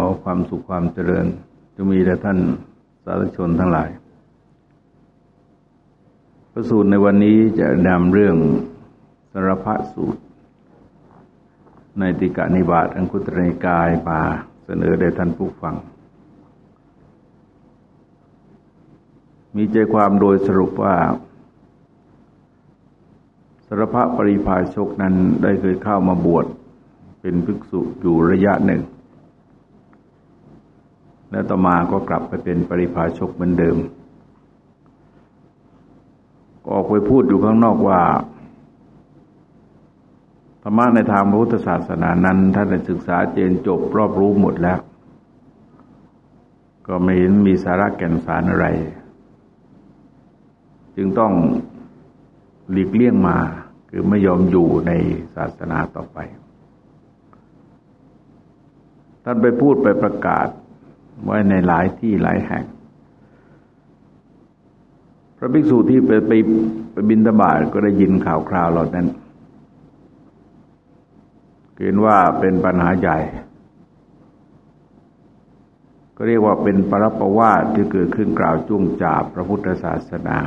อความสุขความเจริญจะมีแด่ท่านสาธุชนทั้งหลาย พระสูตรในวันนี้จะนำเรื่องสารพัดสูตร ในติกานิบาตอังคุตรนิกายมาเสนอแด่ท่านผู้ฟัง มีใจความโดยสรุปว่าสารพะปริพาชกนั้นได้เคยเข้ามาบวชเป็นภิกษุอยู่ระยะหนึ่ง แล้วต่อมาก็กลับไปเป็นปริพาชกเหมือนเดิม ก็ออกไปพูดอยู่ข้างนอกว่าธรรมะในทางพระพุทธศาสนานั้น ท่านได้ศึกษาเจนจบรอบรู้หมดแล้ว ก็ไม่เห็นมีสาระแก่นสารอะไร จึงต้องหลีกเลี่ยงมา คือไม่ยอมอยู่ในศาสนาต่อไป ท่านไปพูดไปประกาศ ไว้ในหลายที่หลายแห่ง พระภิกษุที่ไปไปไปบินตบาทก็ได้ยินข่าวคราวเหล่านั้นเห็นว่าเป็นปัญหาใหญ่ ก็เรียกว่าเป็นปรปรวาทที่เกิดขึ้นกล่าวจุ้งจาพระพุทธศาสนา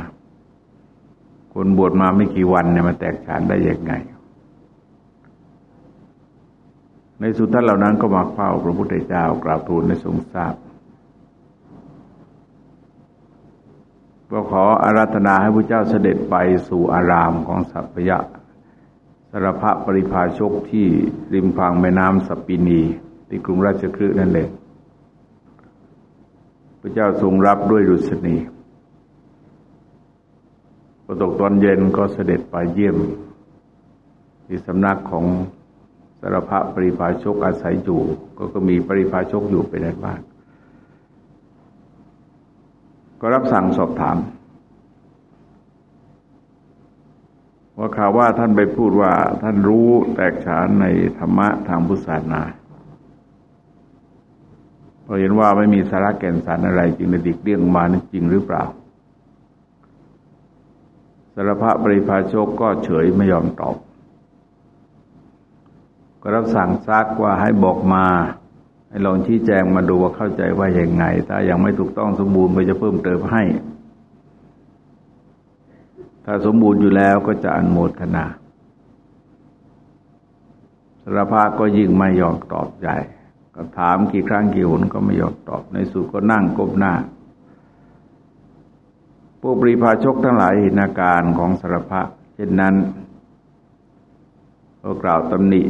คนบวชมาไม่กี่วันเนี่ยมาแตกฉานได้ยังไง ในสุดท่านเหล่านั้นก็มาเฝ้าพระพุทธเจ้ากราบทูลในทรงทราบก็ขออาราธนาให้พระเจ้าเสด็จไปสู่อารามของสัพยะสารพะปริภาชกที่ริมฝั่งแม่น้ำสปินีที่กรุงราชคฤห์นั่นเองพระเจ้าทรงรับด้วยดุษณีพอตกตอนเย็นก็เสด็จไปเยี่ยม ที่สำนักของ สารพะปริพาชกอาศัยอยู่ ก็ก็มีปริพาชกอยู่ไปในบ้านก็รับสั่งสอบถาม ว่าข่าวว่าท่านไปพูดว่าท่านรู้แตกฉานในธรรมะทางพุทธศาสนาพอเห็นว่าไม่มีสาระแก่นสารอะไรจึงได้ดิกเลี่ยงมานั้นจริงหรือเปล่า สารพะปริพาชกก็เฉยไม่ยอมตอบ ก็รับสั่งซักว่าให้บอกมา ให้ลองชี้แจงมาดูว่าเข้าใจว่าอย่างไง ถ้ายังไม่ถูกต้องสมบูรณ์ก็จะเพิ่มเติมให้ ถ้าสมบูรณ์อยู่แล้วก็จะอันโมทนาสารพะก็ยิ่งไม่ยอมตอบใจก็ถามกี่ครั้งกี่หนก็ไม่ยอมตอบ ในสุดก็นั่งก้มหน้าพวกปริพาชกทั้งหลายเห็นอาการของสารพะเช่นนั้นก็กล่าวตำหนิ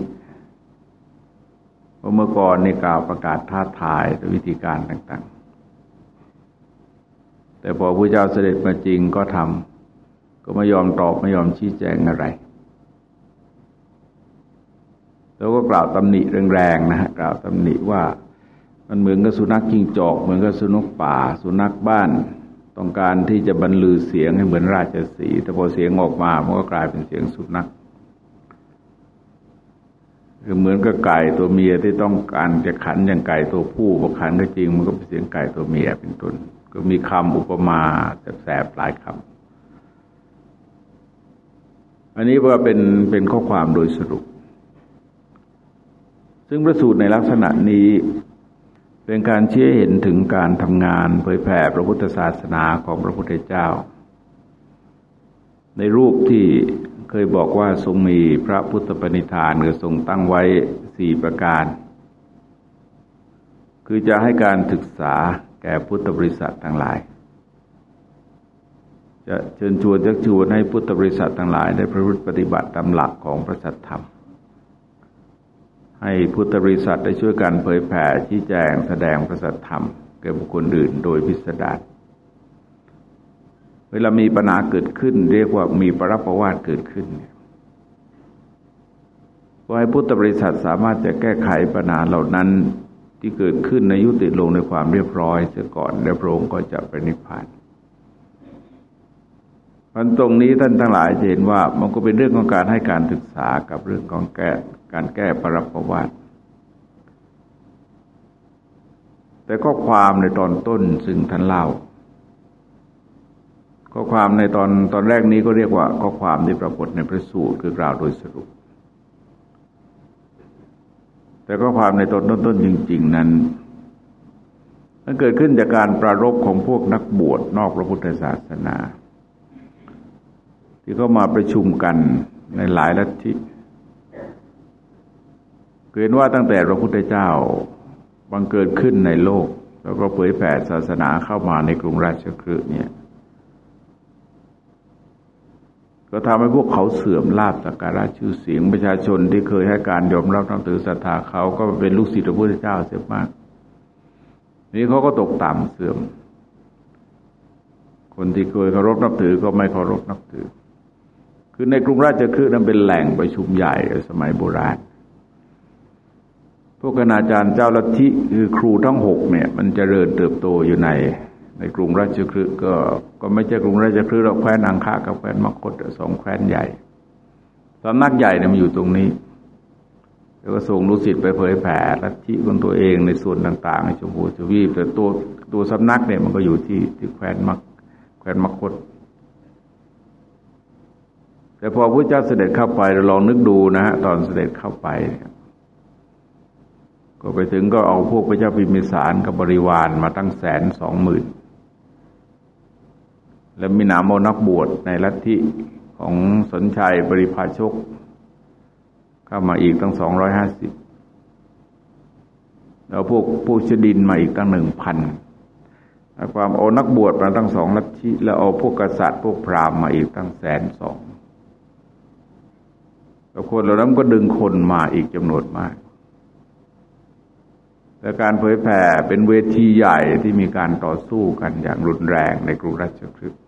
เมื่อก่อนในกล่าวประกาศท้าทายด้วยวิธีการต่าง ๆ แต่พอพระเจ้าเสด็จมาจริงก็ทำก็ไม่ยอมตอบไม่ยอมชี้แจงอะไร แล้วก็กล่าวตำหนิแรงๆนะฮะกล่าวตำหนิว่ามันเหมือนกับสุนัขจิงจอก เหมือนกับสุนัขป่า สุนัขบ้าน ต้องการที่จะบรรลือเสียงให้เหมือนราชสีแต่พอเสียงออกมามันก็กลายเป็นเสียงสุนัข คือเหมือนกับไก่ตัวเมียที่ต้องการจะขันอย่างไก่ตัวผู้พอขันก็จริง มันก็เป็นเสียงไก่ตัวเมียเป็นต้นก็มีคำอุปมาแสบๆหลายคำอันนี้ว่าเป็นเป็นข้อความโดยสรุป ซึ่งประสูตรในลักษณะนี้เป็นการเชื่อเห็นถึงการทำงานเผยแผ่พระพุทธศาสนาของพระพุทธเจ้า ในรูปที่ เคยบอกว่าทรงมีพระพุทธปณิธานหรือทรงตั้งไว้สี่ประการ คือจะให้การศึกษาแก่พุทธบริษัททั้งหลาย จะเชิญชวนจักชวนให้พุทธบริษัททั้งหลาย ได้ประพฤติปฏิบัติตามหลักของพระสัทธรรม ให้พุทธบริษัทได้ช่วยกันเผยแผ่ชี้แจงแสดงพระสัทธรรมแก่บุคคลอื่นโดยพิสดาร วลามีปัญหาเกิดขึ้น เรียกว่ามีปรับประวาทเกิดขึ้นก็ให้พุทธบริษัทสามารถจะแก้ไขปัญหาเหล่านั้นที่เกิดขึ้นในยุติลงในความเรียบร้อยเสียก่อนแล้วพระองค์ก็จะไปนิพพานพันตรงนี้ท่านทั้งหลายเห็นว่ามันก็เป็นเรื่องของการให้การศึกษากับเรื่องของแก้การแก้ปรับประวัติแต่ข้อความในตอนต้นซึ่งท่านเล่า ข้อความในตอนตอนแรกนี้ก็เรียกว่าข้อความที่ปรากฏในพระสูตรคือกล่าวโดยสรุป แต่ข้อความในตอนต้นๆจริง ๆ นั้นมันเกิดขึ้นจากการประรบของพวกนักบวชนอกพระพุทธศาสนา ที่เขามาประชุมกันในหลายลัทธิเห็นว่าตั้งแต่พระพุทธเจ้าบังเกิดขึ้นในโลก แล้วก็เผยแผ่ศาสนาเข้ามาในกรุงราชคฤห์เนี่ย ก็ทำให้พวกเขาเสื่อมลาบสักการะชื่อเสียงประชาชนที่เคยให้การยอมรับนับถือศรัทธาเขาก็เป็นลูกศิษย์พระพุทธเจ้าเสียมาก นี้เขาก็ตกต่ำเสื่อม คนที่เคยเคารพนับถือก็ไม่เคารพนับถือ คือในกรุงราชคฤห์นั้นเป็นแหล่งประชุมใหญ่สมัยโบราณ พวกคณาจารย์เจ้าลัทธิคือครูทั้งหกเนี่ย มันจเจริญเติบโตอยู่ใน ในกรุงราชคฤห์ก็ก็ไม่ใช่กรุงราชคฤห์เราแคว้นอังคากับแคว้นมคตสองแคว้นใหญ่สำนักใหญ่เนี่ยมันอยู่ตรงนี้ แล้วก็ส่งลูกศิษย์ไปเผยแผ่ลัทธิของตัวเองในส่วนต่างๆในชมพูชวีปแต่ตัวตัวสำนักเนี่ยมันก็อยู่ที่ที่แคว้นมักแคว้นมคตแต่พอพระเจ้าเสด็จเข้าไปเราลองนึกดูนะฮะตอนเสด็จเข้าไปเนี่ยก็ไปถึงก็เอาพวกพระเจ้าพิมิสารกับบริวารมาตั้งแสนสองหมื่น แล้วมีหนามโมนักบวชในลัทธิของสนชัยบริพาชก เข้ามาอีกตั้งสองร้อยห้าสิบแล้วพวกผู้ชดินมาอีกตั้งหนึ่งพันความเอานักบวชมาตั้งสองลัทธิแล้วเอาพวกกษัตริย์พวกพราหมณ์มาอีกตั้งแสนสองแล้วคนเหล่านั้นก็ดึงคนมาอีกจำนวนมากและการเผยแผ่เป็นเวทีใหญ่ที่มีการต่อสู้กันอย่างรุนแรงในกรุงราชคฤห์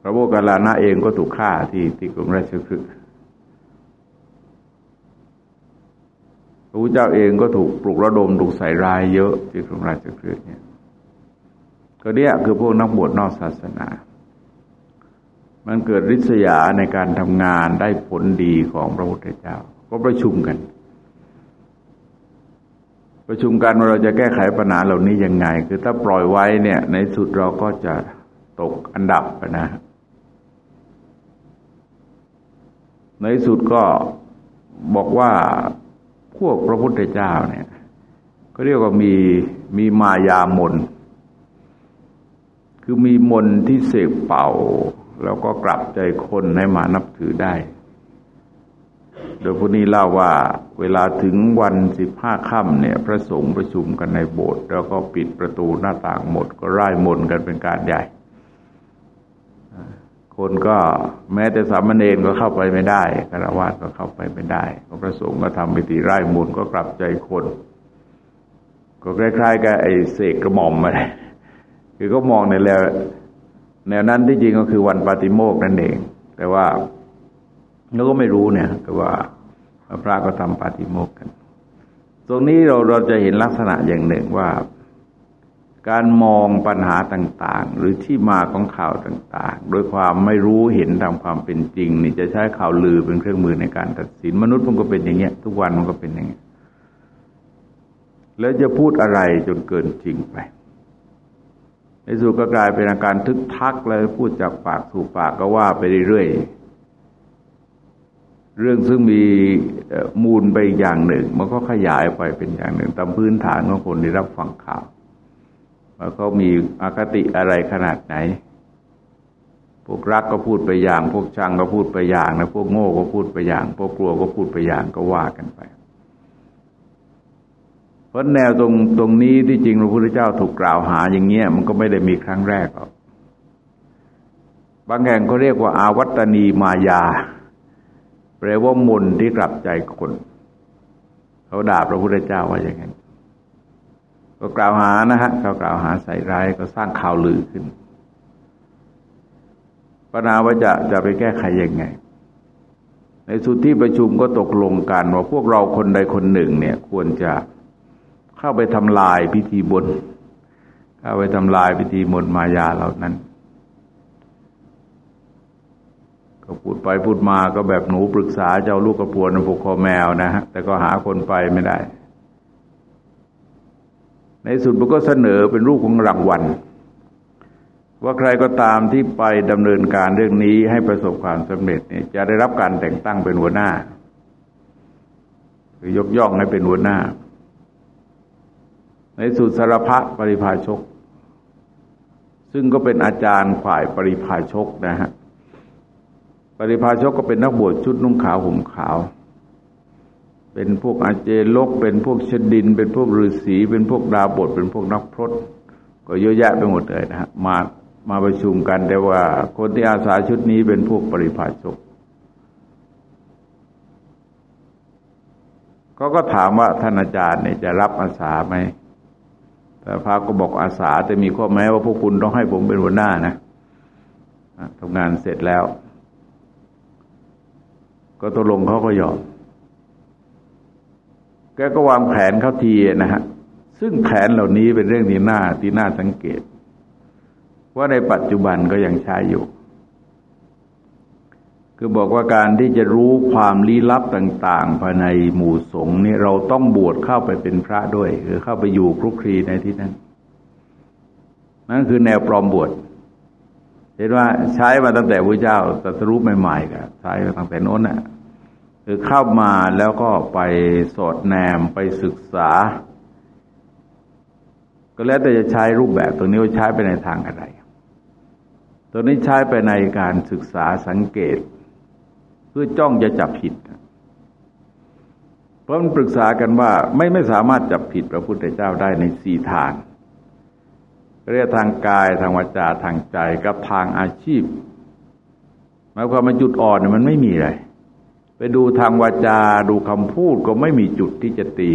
พระโมคคัลลานะเองก็ถูกฆ่าที่ที่กรุงราชคฤห์พระพุทธเจ้าเองก็ถูกปลุกระดมถูกใส่ร้ายเยอะที่กรุงราชคฤห์เนี่ยก็เนี่ยคือพวกนักบวชนอกศาสนา มันเกิดริษยาในการทำงานได้ผลดีของพระพุทธเจ้า ก็ประชุมกัน ประชุมกันว่าเราจะแก้ไขปัญหาเหล่านี้ยังไง คือถ้าปล่อยไว้เนี่ย ในสุดเราก็จะตกอันดับนะ ในสุดก็บอกว่าพวกพระพุทธเจ้าเนี่ยก็เรียกว่ามีมีมายามน คือมีมนที่เสกเป่า แล้วก็กลับใจคนให้มานับถือได้ โดยผู้นี้เล่าว่าเวลาถึงวันสิบห้าค่ำเนี่ย พระสงฆ์ประชุมกันในโบสถ์แล้วก็ปิดประตูหน้าต่างหมด ก็ร่ายมนกันเป็นการใหญ่ คนก็แม้แต่สามเณรก็เข้าไปไม่ได้คารวะก็เข้าไปไม่ได้พระสงฆ์ก็ทำพิธีไร่ายมนก็กลับใจคน ก็คล้ายๆกับไอ้เสกกระหม่อมมาคือก็มองในแล้วแนวนั้นที่จริงก็คือวันปาติโมกนั่นเอง แต่ว่าเราก็ไม่รู้เนี่ยแต่ว่าพระก็ทำปาฏิโมกข์กัน ตรงนี้เราเราจะเห็นลักษณะอย่างหนึ่งว่า การมองปัญหาต่างๆ หรือที่มาของข่าวต่างๆ โดยความไม่รู้เห็นตามความเป็นจริง นี่จะใช้ข่าวลือเป็นเครื่องมือในการตัดสินมนุษย์มันก็เป็นอย่างเงี้ย ทุกวันมันก็เป็นอย่างเงี้ยแล้วจะพูดอะไรจนเกินจริงไปในสุดก็กลายเป็นอาการทึกทักเลยพูดจากปากสู่ปากก็ว่าไปเรื่อยๆเรื่องซึ่งมีมูลไปอย่างหนึ่ง มันก็ขยายไปเป็นอย่างหนึ่ง ตามพื้นฐานของคนที่รับฟังข่าว ว่าเขามีอคติอะไรขนาดไหน พวกรักก็พูดไปอย่าง พวกชังก็พูดไปอย่างนะพวกโง่ก็พูดไปอย่าง พวกกลัวก็พูดไปอย่างก็ว่ากันไปเพราะแนวตรงตรงนี้ที่จริงพระพุทธเจ้าถูกกล่าวหาอย่างเงี้ยมันก็ไม่ได้มีครั้งแรกหรอกบางแห่งเขาเรียกว่าอาวัตนีมายาแปลว่ามนที่กลับใจคน เขาด่าพระพุทธเจ้าว่าอย่างนั้น ก็กล่าวหานะฮะเขากล่าวหาใส่ร้ายก็สร้างข่าวลือขึ้นปัญหาว่าจะจะไปแก้ไขยังไง ในสุดที่ประชุมก็ตกลงกันว่าพวกเราคนใดคนหนึ่ง เนี่ย ควรจะเข้าไปทำลายพิธีบนเข้าไปทำลายพิธีมนมายาเหล่านั้น ก็พูดไปพูดมาก็แบบหนูปรึกษาเจ้าลูกกระพวนผูกคอแมวนะฮะแต่ก็หาคนไปไม่ได้ ในสุดมันก็เสนอเป็นรูปของรางวัล ว่าใครก็ตามที่ไปดำเนินการเรื่องนี้ให้ประสบความสำเร็จเนี่ยจะได้รับการแต่งตั้งเป็นหัวหน้า หรือยกย่องให้เป็นหัวหน้า ในสุดสารพะปริพาชก ซึ่งก็เป็นอาจารย์ฝ่ายปริพาชกนะฮะปริพาชกก็เป็นนักบวชชุดนุ่งขาวห่มขาว เป็นพวกอาเจลก เป็นพวกชดิน เป็นพวกฤาษีเป็นพวกดาบท เป็นพวกนักพรตก็เยอะแยะไปหมดเลยนะฮะมามาประชุมกันแต่ว่าคนที่อาสาชุดนี้เป็นพวกปริพาชกเขาก็ถามว่าท่านอาจารย์เนี่ยจะรับอาสาไหมแต่พระก็บอกอาสาแต่มีข้อแม้ว่าพวกคุณต้องให้ผมเป็นหัวหน้านะทำงานเสร็จแล้ว ก็ตกลงเขาก็ยอม กก็วางแผนเขาทีนะฮะซึ่งแผนเหล่านี้เป็นเรื่องที่น่าที่น่าสังเกต ว่าในปัจจุบันก็ยังใช้อยู่ คือบอกว่าการที่จะรู้ความลี้ลับต่าง ๆ ภายในหมู่สงฆ์นี่เราต้องบวชเข้าไปเป็นพระด้วยคือเข้าไปอยู่คลุกคลีในที่นั้นนั่นคือแนวปลอมบวชเห็นว่าใช้มาตั้งแต่พระเจ้าตรัสรู้ใหม่ๆกันใช้มาตั้งแต่น้นน่ะ คือเข้ามาแล้วก็ไปสอดแนมไปศึกษา ก็แล้วแต่จะใช้รูปแบบตรงนี้ว่าใช้ไปในทางอะไรตัวนี้ใช้ไปในการศึกษาสังเกต เพื่อจ้องจะจับผิด เพราะมันปรึกษากันว่าไม่ไม่สามารถจับผิดพระพุทธเจ้าได้ในสี่ทางเรียกทางกายทางวาจาทางใจกับทางอาชีพหมายความว่าจุดอ่อนมันไม่มีเลย ไปดูทางวาจาดูคำพูดก็ไม่มีจุดที่จะตี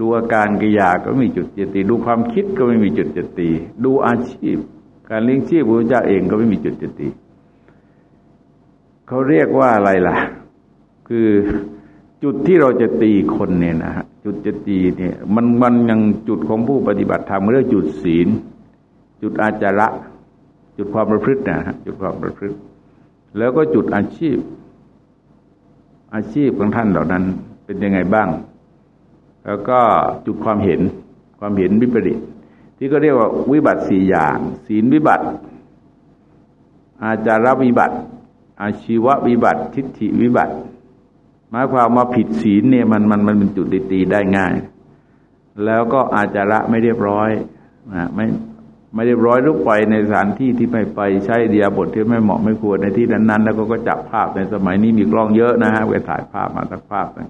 ดูอาการกิยาก็ไม่มีจุดจะตี ดูความคิดก็ไม่มีจุดจะตี ดูอาชีพ การเลี้ยงชีพพระพุทธเจ้าเองก็ไม่มีจุดจะตีเขาเรียกว่าอะไรล่ะ คือจุดที่เราจะตีคนเนี่ยนะฮะจุดจะตีเนี่ยมันมันยังจุดของผู้ปฏิบัติธรรมเรียกจุดศีล จุดอาจาระ จุดความประพฤตินะฮะจุดความประพฤติ แล้วก็จุดอาชีพ อาชีพของท่านเหล่านั้นเป็นยังไงบ้าง แล้วก็จุดความเห็นความเห็นวิปริตที่ก็เรียกว่าวิบัติสี่อย่าง ศีลวิบัติ อาจารวิบัติ อาชีววิบัติ ทิฏฐิวิบัติหมายความว่าผิดศีลเนี่ยมันมันมันเป็นจุดตีได้ง่าย แล้วก็อาจาระไม่เรียบร้อยนะไม่ ไม่เรียบร้อยลุกไปในสถานที่ที่ไม่ไปใช้เดียบทที่ไม่เหมาะไม่ควรในที่นั้น ๆ แล้วก็ก็จับภาพในสมัยนี้มีกล้องเยอะนะฮะไปถ่ายภาพมาสักภาพนึง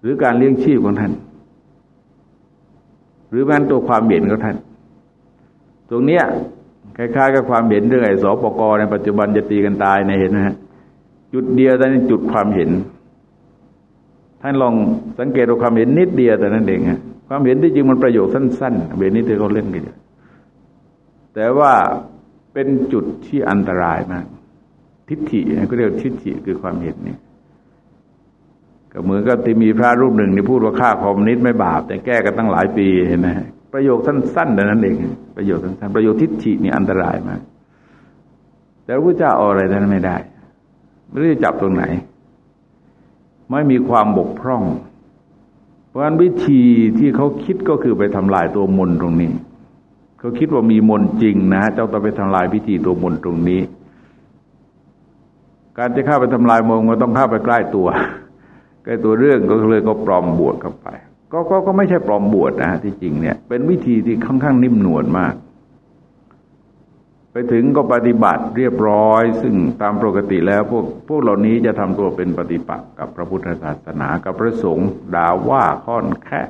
หรือการเลี้ยงชีพของท่าน หรือแม้ตัวความเห็นของท่าน ตรงเนี้ยคล้ายๆ กับความเห็นเรื่องไอ้สปกในปัจจุบันจะตีกันตายในเห็นนะฮะจุดเดียวแต่นจุดความเห็น ท่านลองสังเกตดูความเห็นนิดเดียวแต่นั้นเองฮะ ความเห็นที่จริงมันประโยชน์สั้นๆเบนี้ที่เขาเล่นกันอยู่แต่ว่าเป็นจุดที่อันตรายมาก ทิฏฐิก็เรียกทิฏฐิคือความเห็นนี่ก็เหมือนกับที่มีพระรูปหนึ่งที่พูดว่าฆ่าคอมนิสไม่บาป แต่แก้กันตั้งหลายปีเห็นไหมประโยคสั้นๆแต่นั้นเอง ประโยชน์สั้นๆประโยชน์ทิฏฐินี่อันตรายมาก แต่พระเจ้าเอาอะไรนั้นไม่ได้ ไม่รู้จะจับตรงไหน ไม่มีความบกพร่อง ราะฉะนั้นวิธีที่เขาคิดก็คือไปทำลายตัวมนตรงนี้ เขาคิดว่ามีมนจริงนะเจ้าต้องไปทำลายพิธีตัวมนตรงนี้ การจะเข้าไปทำลายมนก็ต้องเข้าไปใกล้ตัวใกล้ตัวเรื่องก็เลยก็ปลอมบวชเข้าไป ก็ก็ก็ไม่ใช่ปลอมบวชนะที่จริงเนี่ย เป็นวิธีที่ค่อนข้างนิ่มนวลมาก ไปถึงก็ปฏิบัติเรียบร้อย ซึ่งตามปกติแล้วพวกพวกเหล่านี้จะทำตัวเป็นปฏิปักษ์กับพระพุทธศาสนากับพระสงฆ์ด่าว่าค่อนแค่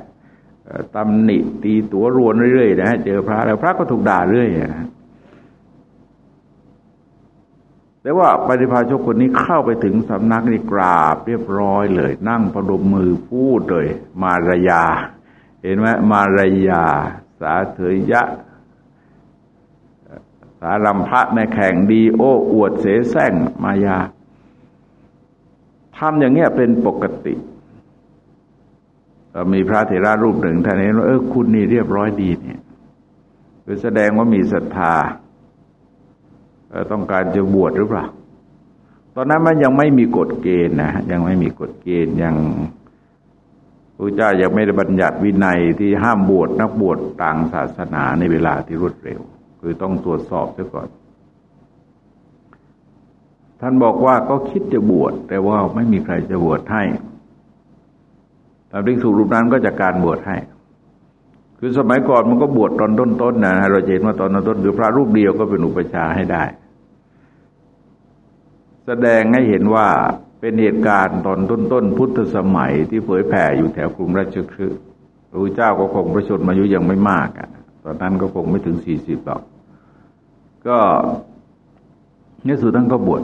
ตำหนิตีตัวรวนเรื่อยๆนะเจอพระแล้วพระก็ถูกด่าเรื่อยนะแต่ว่าปฏิภาชกคนนี้เข้าไปถึงสำนักนี่กราบเรียบร้อยเลย นั่งประดมมือพูดเลย มารยา เห็นไหมมารยา สาเถยยะ สารัมพะในแข่งดีโอ้อวดเสแสร้งมายาทำอย่างเงี้ยเป็นปกติ มีพระเถระรูปหนึ่งท่านเห็นว่าเออคุณนี่เรียบร้อยดีเนี่ยคือแสดงว่ามีศรัทธาต้องการจะบวชหรือเปล่า ตอนนั้นมันยังไม่มีกฎเกณฑ์นะยังไม่มีกฎเกณฑ์ยังพระเจ้ายังไม่ได้บัญญัติวินัยที่ห้ามบวชนักบวชต่างศาสนาในเวลาที่รวดเร็ว คือต้องตรวจสอบซะก่อน ท่านบอกว่าก็คิดจะบวช แต่ว่าไม่มีใครจะบวชให้ตามที่สูรูปนั้นก็จะการบวชให้ คือสมัยก่อนมันก็บวชตอนต้นๆนะเราเห็นว่าตอนต้นคือพระรูปเดียวก็เป็นอุปชาให้ได้ แสดงให้เห็นว่าเป็นเหตุการณ์ตอนต้นๆพุทธสมัยที่เผยแผ่อยู่แถวกรุงราชคฤห์พระเจ้าก็คงประชนมายุยังไม่มากอะ ตอนนั้นก็คงไม่ถึงสี่สิบหรอก ก็เนสุท่านก็บวช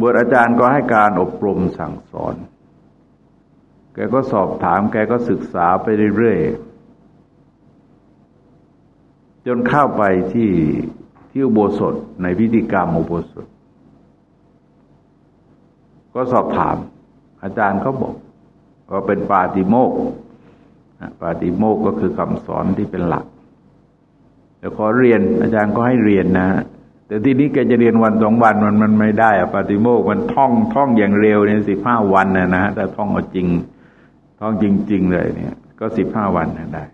บวชอาจารย์ก็ให้การอบรมสั่งสอน แกก็สอบถาม แกก็ศึกษาไปเรื่อยๆ จนเข้าไปที่ที่อุโบสถในพิธีกรรมอุโบสถ ก็สอบถาม อาจารย์ก็บอกก็เป็นปาติโมกปาติโมกก็คือคำสอนที่เป็นหลัก แต่ขอเรียนอาจารย์ก็ให้เรียนนะ แต่ที่นี้แกจะเรียนวันสองวันมันมันไม่ได้อะปาติโมกมันท่องท่องอย่างเร็วเนี่ยสิบห้าวันนะนะแต่ท่องเอาจริง ท่องจริง ๆ เลยเนี่ย ก็สิบห้าวันได้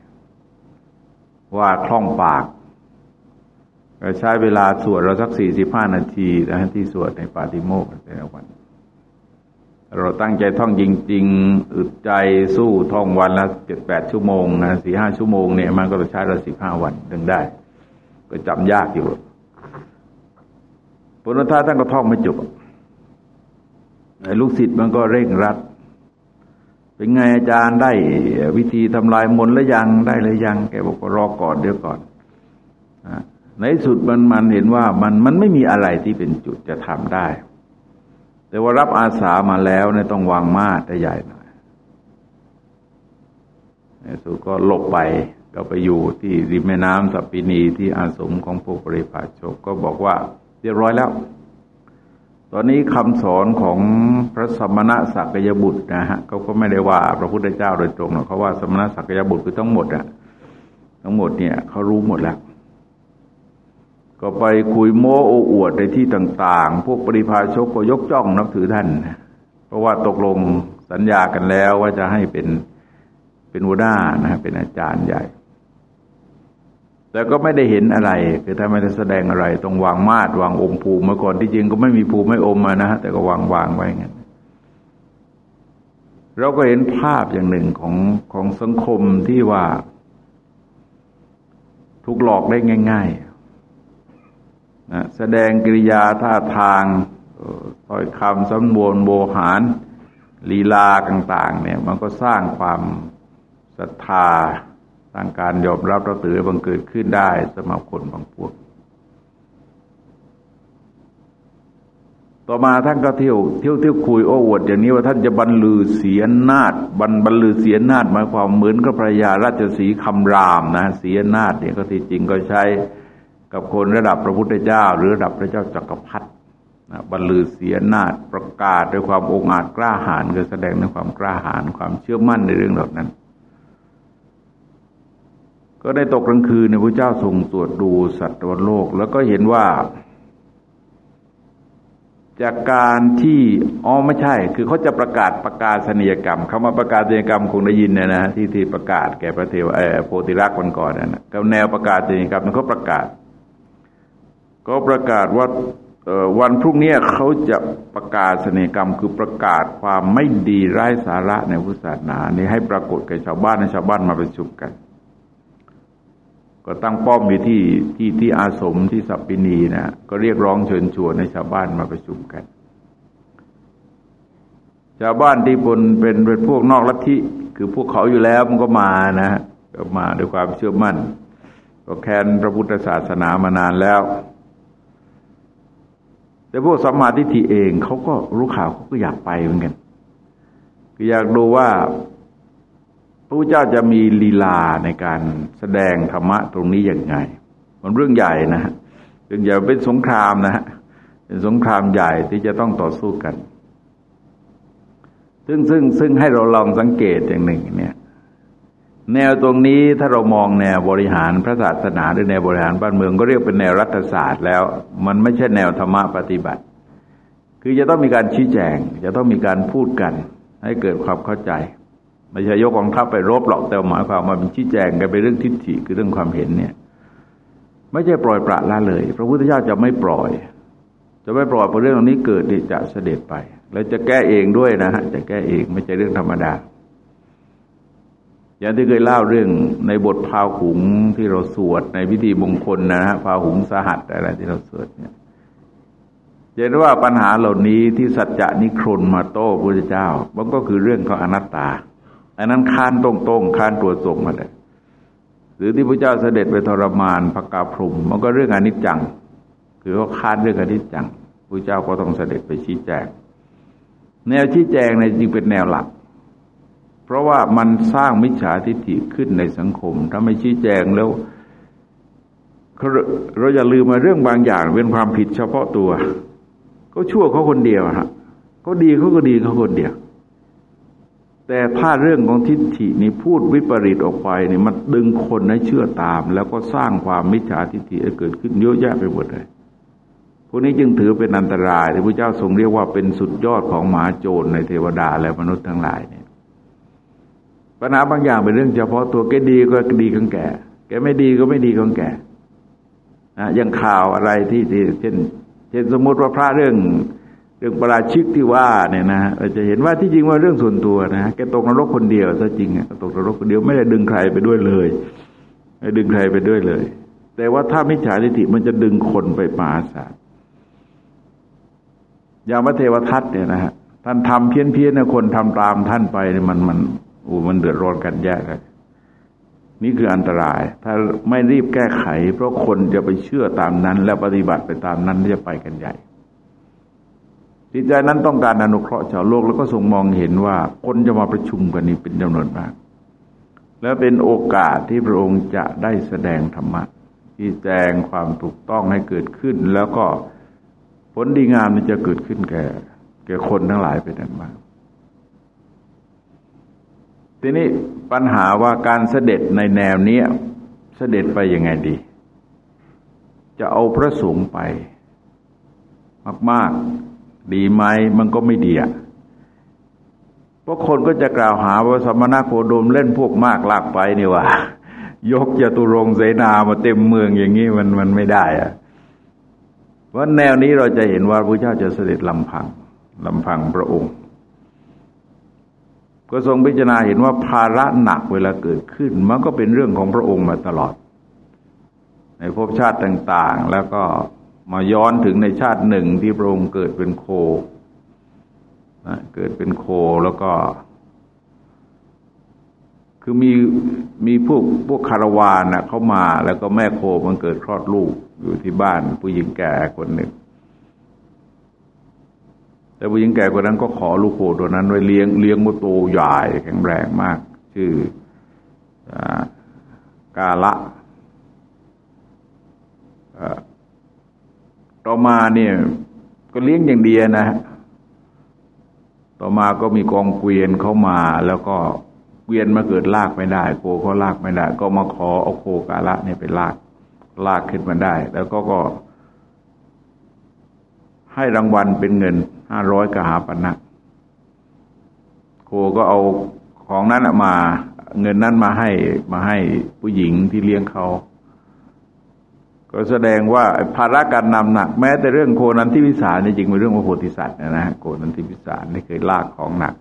ว่าคล่องปากใช้เวลาสวดเราสักสี่สิบห้านาทีนะที่สวดในปาติโมกแต่ละวัน เราตั้งใจท่องจริง ๆ อึดใจสู้ท่องวันละเจ็ดแปดชั่วโมงนะสี่ห้าชั่วโมงเนี่ยมันก็จะใช้ละสิบห้าวันถึงได้ ก็จำยากอยู่ปุณณาท่านก็ท่องไม่จบลูกศิษย์มันก็เร่งรัด เป็นไงอาจารย์ได้วิธีทำลายมนแล้วยังได้เลยยัง แกบอกก็รอก่อนเดี๋ยวก่อนในสุดมันมันเห็นว่ามันมันไม่มีอะไรที่เป็นจุดจะทำได้ แต่ว่ารับอาสามาแล้วเนี่ยต้องวางมาดได้ใหญ่หน่อยในสุดก็หลบไปก็ไปอยู่ที่ริมแม่น้ำสัปปินีที่อาสมของพวกปริพาชกก็บอกว่าเรียบร้อยแล้ว ตอนนี้คำสอนของพระสมณะสักยบุตรนะฮะเขาก็ไม่ได้ว่าพระพุทธเจ้าโดยตรงหรอกเขาว่าสมณะสักยบุตรคือทั้งหมดอะทั้งหมดเนี่ยเขารู้หมดแล้ว ก็ไปคุยโม้โอ้อวดในที่ต่าง ๆ พวกปริพาชกก็ยกจ้องนับถือท่าน เพราะว่าตกลงสัญญากันแล้วว่าจะให้เป็นเป็นหัวหน้านะเป็นอาจารย์ใหญ่ แต่ก็ไม่ได้เห็นอะไร คือถ้าไม่ได้แสดงอะไรต้องวางมาดวางองค์ภูมิมาก่อนที่จริงก็ไม่มีภูมิไม่อมมานะแต่ก็วางวางไว้งั้นเราก็เห็นภาพอย่างหนึ่งของของสังคมที่ว่า ถูกหลอกได้ง่าย ๆ นะแสดงกิริยาท่าทางถ้อยคำสำนวนโบหารลีลาต่าง ๆ เนี่ย มันก็สร้างความศรัทธาสร้างการยอมรับรับถือบังเกิดขึ้นได้สำหรับคนบางพวก ต่อมาท่านก็เที่ยวเที่ยวเที่ยวคุยโอ้อวดอย่างนี้ว่าท่านจะบรรลือเสียนาฏบรรบรรลือเสียนาฏหมายความเหมือนกับพระยาราชสีคำรามนะเสียนาฏเนี่ยก็ที่จริงก็ใช้ กับคนระดับพระพุทธเจ้า หรือระดับพระเจ้าจักรพรรดิบรรลือเสียนาฏประกาศด้วยความองอาจกล้าหาญก็แสดงในความกล้าหาญความเชื่อมั่นในเรื่องเหล่านั้น ก็ได้ตกกลางคืนในพระเจ้าทรงตรวจดูสัตว์โลก แล้วก็เห็นว่า จากการที่อ๋อไม่ใช่ คือเขาจะประกาศประกาศนียกรรมคำว่าประกาศนียกรรมคงได้ยินนะนะที่ที่ประกาศแก่พระเทวเอโพธิรักษ์วันก่อนนะกับแนวประกาศนียกรรมนั้นเขาประกาศ ก็ประกาศว่าวันพรุ่งนี้เขาจะประกาศเสน่กรรมคือประกาศความไม่ดีไร้สาระในพุทธศาสนานี้ให้ปรากฏแก่ชาวบ้านในชาวบ้านมาประชุมกัน ก็ตั้งป้อมอยู่ที่ที่ที่อาสมที่สัปปินีนะก็เรียกร้องเชิญชวนในชาวบ้านมาประชุมกัน ชาวบ้านที่ปนเป็นเป็นพวกนอกลัทธิคือพวกเขาอยู่แล้วมันก็มานะก็มาด้วยความเชื่อมั่นก็แค้นพระพุทธศาสนามานานแล้ว แต่พวกสัมมาทิฏฐิเองเขาก็รู้ข่าวเขาก็อยากไปเหมือนกันคืออยากดูว่าพระพุทธเจ้าจะมีลีลาในการแสดงธรรมะตรงนี้อย่างไง มันเรื่องใหญ่นะเรื่องใหญ่เป็นสงครามนะฮะเป็นสงครามใหญ่ที่จะต้องต่อสู้กัน ซึ่งซึ่งซึ่งให้เราลองสังเกตอย่างหนึ่งเนี่ย แนวตรงนี้ถ้าเรามองแนวบริหารพระศาสนาหรือแนวบริหารบ้านเมืองก็เรียกเป็นแนวรัฐศาสตร์แล้ว มันไม่ใช่แนวธรรมะปฏิบัติ คือจะต้องมีการชี้แจง จะต้องมีการพูดกัน ให้เกิดความเข้าใจไม่ใช่ยกกองทัพไปรบหรอกแต่หมายความว่าเป็นชี้แจงกันไปเรื่องทิฏฐิคือเรื่องความเห็นเนี่ย ไม่ใช่ปล่อยปละละเลย พระพุทธเจ้าจะไม่ปล่อย จะไม่ปล่อยเพอเรื่องตรงนี้เกิดจะเสด็จไป แล้วจะแก้เองด้วยนะฮะจะแก้เองไม่ใช่เรื่องธรรมดา อย่างที่เคยเล่าเรื่องในบทพาหุงที่เราสวดในพิธีมงคลนะฮะพาหุงสหัสอะไรที่เราสวดเนี่ยเห็นว่าปัญหาเหล่านี้ที่สัจจะนิครนมาโต้พระเจ้า มันก็คือเรื่องของอนัตตา อันนั้นค้านตรงๆค้านตัวส่งมาเลยหรือที่พระเจ้าเสด็จไปทรมานพระกาพรมมันก็เรื่องอนิจจัง คือว่าค้านเรื่องอนิจจังพระเจ้าก็ต้องเสด็จไปชี้แจง แนวชี้แจงในจริงเป็นแนวหลัก เพราะว่ามันสร้างมิจฉาทิฏฐิขึ้นในสังคม ถ้าไม่ชี้แจงแล้วเราอย่าลืมมาเรื่องบางอย่างเป็นความผิดเฉพาะตัวก็ชั่วเขาคนเดียวฮะก็ดีเขาก็ดีเขาคนเดียว แต่ถ้าเรื่องของทิฏฐินี่พูดวิปริตออกไปนี่มันดึงคนให้เชื่อตาม แล้วก็สร้างความมิจฉาทิฏฐิให้เกิดขึ้นเยอะแยะไปหมดเลยพวกนี้จึงถือเป็นอันตรายที่พระเจ้าทรงเรียกว่าเป็นสุดยอดของหมาโจรในเทวดาและมนุษย์ทั้งหลายย ปัญหาบางอย่างเป็นเรื่องเฉพาะตัวแกดีก็ดีของแกแกไม่ดีก็ไม่ดีของแกนะอย่างข่าวอะไรที่ที่เช่น เช่นสมมติว่าพระเรื่องเรื่องประราชิกที่ว่าเนี่ยนะเราจะเห็นว่าที่จริงว่าเรื่องส่วนตัวนะแกตกนรกคนเดียวซะจริงอะตกนรกคนเดียวไม่ได้ดึงใครไปด้วยเลยไม่ดึงใครไปด้วยเลย แต่ว่าถ้ามิจฉาทิฏฐิมันจะดึงคนไปมาศาสอย่างพระเทวทัตเนี่ยนะฮะท่านทำเพี้ยนเพี้ยนนะคนทำตามท่านไปเนี่ยมันมัน โอ้มันเดือดร้อนกันแย่เลยนี่คืออันตราย ถ้าไม่รีบแก้ไข เพราะคนจะไปเชื่อตามนั้น และปฏิบัติไปตามนั้นจะไปกันใหญ่จิตใจนั้นต้องการอนุเคราะห์ชาวโลกแล้วก็ทรงมองเห็นว่าคนจะมาประชุมกันนี้เป็นจำนวนมาก และเป็นโอกาสที่พระองค์จะได้แสดงธรรมะที่แจงความถูกต้องให้เกิดขึ้น แล้วก็ผลดีงามมันจะเกิดขึ้นแก่ แก่คนทั้งหลายเป็นอันมาก ทีนี้ปัญหาว่าการเสด็จในแนวนี้เสด็จไปยังไงดี จะเอาพระสงฆ์ไป มาก ๆ ดีไหมมันก็ไม่ดีอะเพราะคนก็จะกล่าวหาว่าสมณะโคดมเล่นพวกมากลากไปนี่ว่ายกจตุรงเสนามาเต็มเมืองอย่างนี้มันมันไม่ได้อะเพราะแนวนี้เราจะเห็นว่าพระเจ้าจะเสด็จลำพังลำพังพระองค์ ก็ทรงพิจารณาเห็นว่าภาระหนักเวลาเกิดขึ้น มันก็เป็นเรื่องของพระองค์มาตลอด ในภพชาติต่าง ๆ แล้วก็มาย้อนถึงในชาติหนึ่งที่พระองค์เกิดเป็นโคนะเกิดเป็นโคแล้วก็ คือมีมีพวกพวกคารวานนะเข้ามาแล้วก็แม่โคมันเกิดคลอดลูกอยู่ที่บ้านผู้หญิงแก่คนหนึ่ง แต่ผู้หญิงแก่คนนั้นก็ขอลูกโคตัวนั้นไว้เลี้ยงเลี้ยงมุโตใหญ่แข็งแรงมาก ชื่อกาละต่อมาเนี่ยก็เลี้ยงอย่างเดียนะ ต่อมาก็มีกองเกวียนเข้ามาแล้วก็เกวียนมาเกิดลากไม่ได้ โคเขาลากไม่ได้ ก็มาขอเอาโคกาละเนี่ยไปลากลากขึ้นมาได้ แล้วก็ก็ ให้รางวัลเป็นเงินห้าร้อยกหาปณะนะโคก็เอาของนั้นมา เงินนั้นมาให้มาให้ผู้หญิงที่เลี้ยงเขาก็แสดงว่าภาระการนำหนัก แม้แต่เรื่องโคนันทิพิสารนี่จริงเป็นเรื่องของโพธิสัตว์นะนะโคนันทิพิสารที่เคยลากของหนัก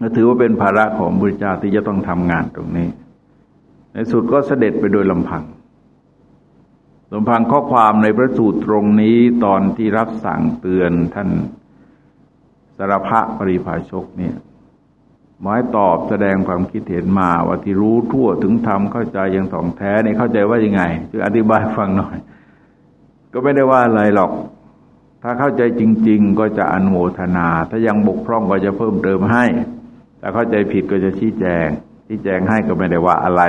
ก็ถือว่าเป็นภาระของบุญเจ้าที่จะต้องทำงานตรงนี้ ในสุดก็เสด็จไปโดยลำพัง สมพังข้อความในพระสูตรตรงนี้ตอนที่รับสั่งเตือนท่านสารพะปริภาชกเนี่ยหมายตอบแสดงความคิดเห็นมาว่าที่รู้ทั่วถึงธรรมเข้าใจอย่างถ่องแท้ในเข้าใจว่ายังไงคืออธิบายฟังหน่อย ก็ไม่ได้ว่าอะไรหรอก ถ้าเข้าใจจริง ๆ ก็จะอนโมทนา ถ้ายังบกพร่องก็จะเพิ่มเติมให้ถ้าเข้าใจผิดก็จะชี้แจงชี้แจงให้ก็ไม่ได้ว่าอะไร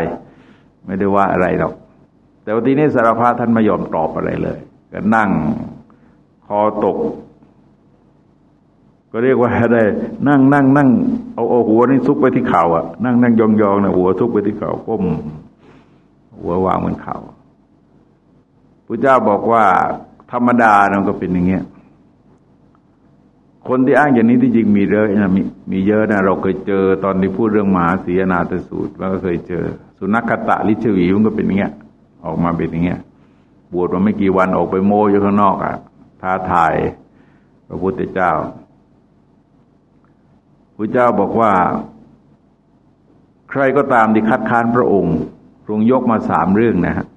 ไม่ได้ว่าอะไรหรอก แต่วันนี้สารพาพท่านไม่ยอมตอบอะไรเลย ก็นั่งคอตก ก็เรียกว่าได้ นั่งนั่งนั่งเอาเอาหัวนี่ซุกไปที่เข่าอะนั่งนั่งยองยองนะหัวซุกไปที่เข่าก้มหัววางบนเข่าพระเจ้าบอกว่า ธรรมดาเราก็เป็นอย่างเงี้ยคนที่อ้างอย่างนี้ที่จริงมีเยอะนะมีมีเยอะนะเราเคยเจอตอนที่พูดเรื่องหมาศีนาตสูตรมันก็เคยเจอ สุนัขตะลิชวีมันก็เป็นอย่างเงี้ย ออกมาเป็นอย่างเงี้ยบวชมาไม่กี่วันออกไปโมอยู่ข้างนอกอะ่ะท้าทายพระพุทธเจ้าพระเจ้าบอกว่า ใครก็ตามที่คัดค้านพระองค์ทรงยกมาสามเรื่องนะฮะ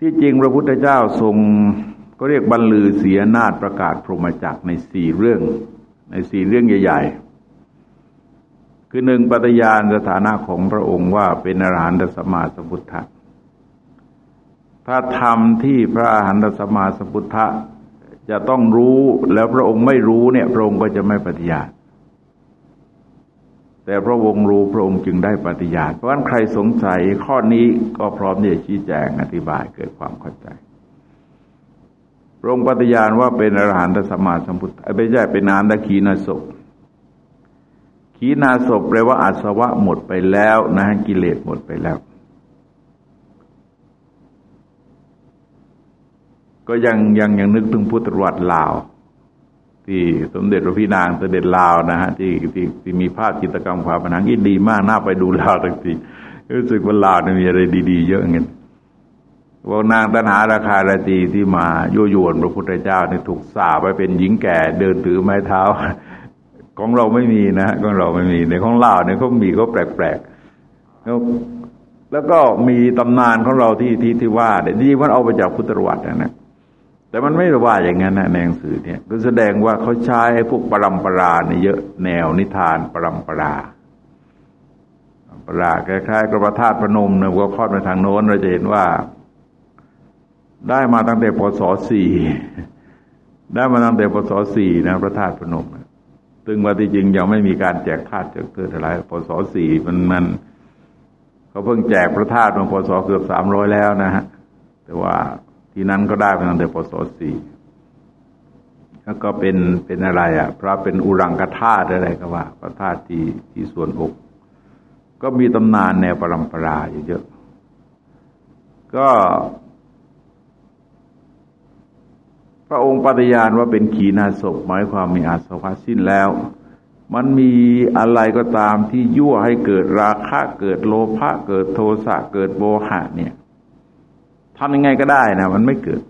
ที่จริงพระพุทธเจ้าทรงก็เรียกบรรลือเสียนาฏประกาศพรหมจักในสี่เรื่อง ในสี่เรื่องใหญ่ ๆ คือหนึ่งปฏิญาณสถานะของพระองค์ว่าเป็นอรหันตสมมาสมุทธะ ถ้าทำที่พระอรหันตสมาสมุทธะจะต้องรู้แล้วพระองค์ไม่รู้เนี่ย พระองค์ก็จะไม่ปฏิญาณแต่พระองค์รู้พระองค์จึงได้ปฏิญาณเพราะฉะนั้นใครสงสัยข้อนี้ก็พร้อมที่จะชี้แจงอธิบายเกิดความเข้าใจพระองค์ปฏิญาณว่าเป็นอรหันตสมมาสัมพุทธไม่ใช่เป็นนานตะขีนาศพขีนาศพแปลว่าอาสวะหมดไปแล้วนะกิเลสหมดไปแล้ว ก็ยังยังยังนึกถึงพุทธวัตรลาว ที่สมเด็จพระพี่นางเสด็จลาวนะฮะที่ที่ที่มีภาพจิตกรรมความผนังที่ดีมากน่าไปดูลาวทั้งทีรู้สึกว่าลาวมีอะไรดี ๆ เยอะเงี้ยว่านางตันหาราคาราตีที่มาโยโยนพระพุทธเจ้าเนี่ยถูกสาไปเป็นหญิงแก่เดินถือไม้เท้า ของเราไม่มีนะของเราไม่มีในของลาวเนี่ยเขามีก็แปลกๆแล้วแล้วก็มีตำนานของเราที่ที่ที่ว่าเนี่ยนี่มันเอาไปจากพุทธวัตรนะ แต่มันไม่ได้ว่าอย่างนั้นนะในหนังสือเนี่ยก็แสดงว่าเขาใช้พวกปรำปราเนี่ยเยอะแนวนิทานปรำปราปราคล้ายๆกระพระธาตุพนมเนี่ยก็คลอดมาทางโน้นเราจะเห็นว่า ได้มาตั้งแต่พศสี่ได้มาตั้งแต่พศสี่นะพระธาตุพนมซึ่งว่าที่จริงยังไม่มีการแจกธาตุจากเกิดอะไรพศสี่มันมันเขาเพิ่งแจกพระธาตุมาพศเกือบสามร้อยแล้วนะฮะแต่ว่า ที่นั้นก็ได้มาตั้งแต่ปศสี่แล้วก็เป็นเป็นอะไรอะ พระเป็นอุรังกธาตุอะไรก็ว่าพระธาตุที่ที่ส่วนอก ก็มีตำนานแนวปรำปราอยู่เยอะ ก็ พระองค์ปฏิญาณว่าเป็นขีณาศพหมายความมีอาสวะสิ้นแล้ว มันมีอะไรก็ตามที่ยั่วให้เกิดราคะเกิดโลภะเกิดโทสะเกิดโมหะเนี่ย ทำยังไงก็ได้นะมันไม่เกิด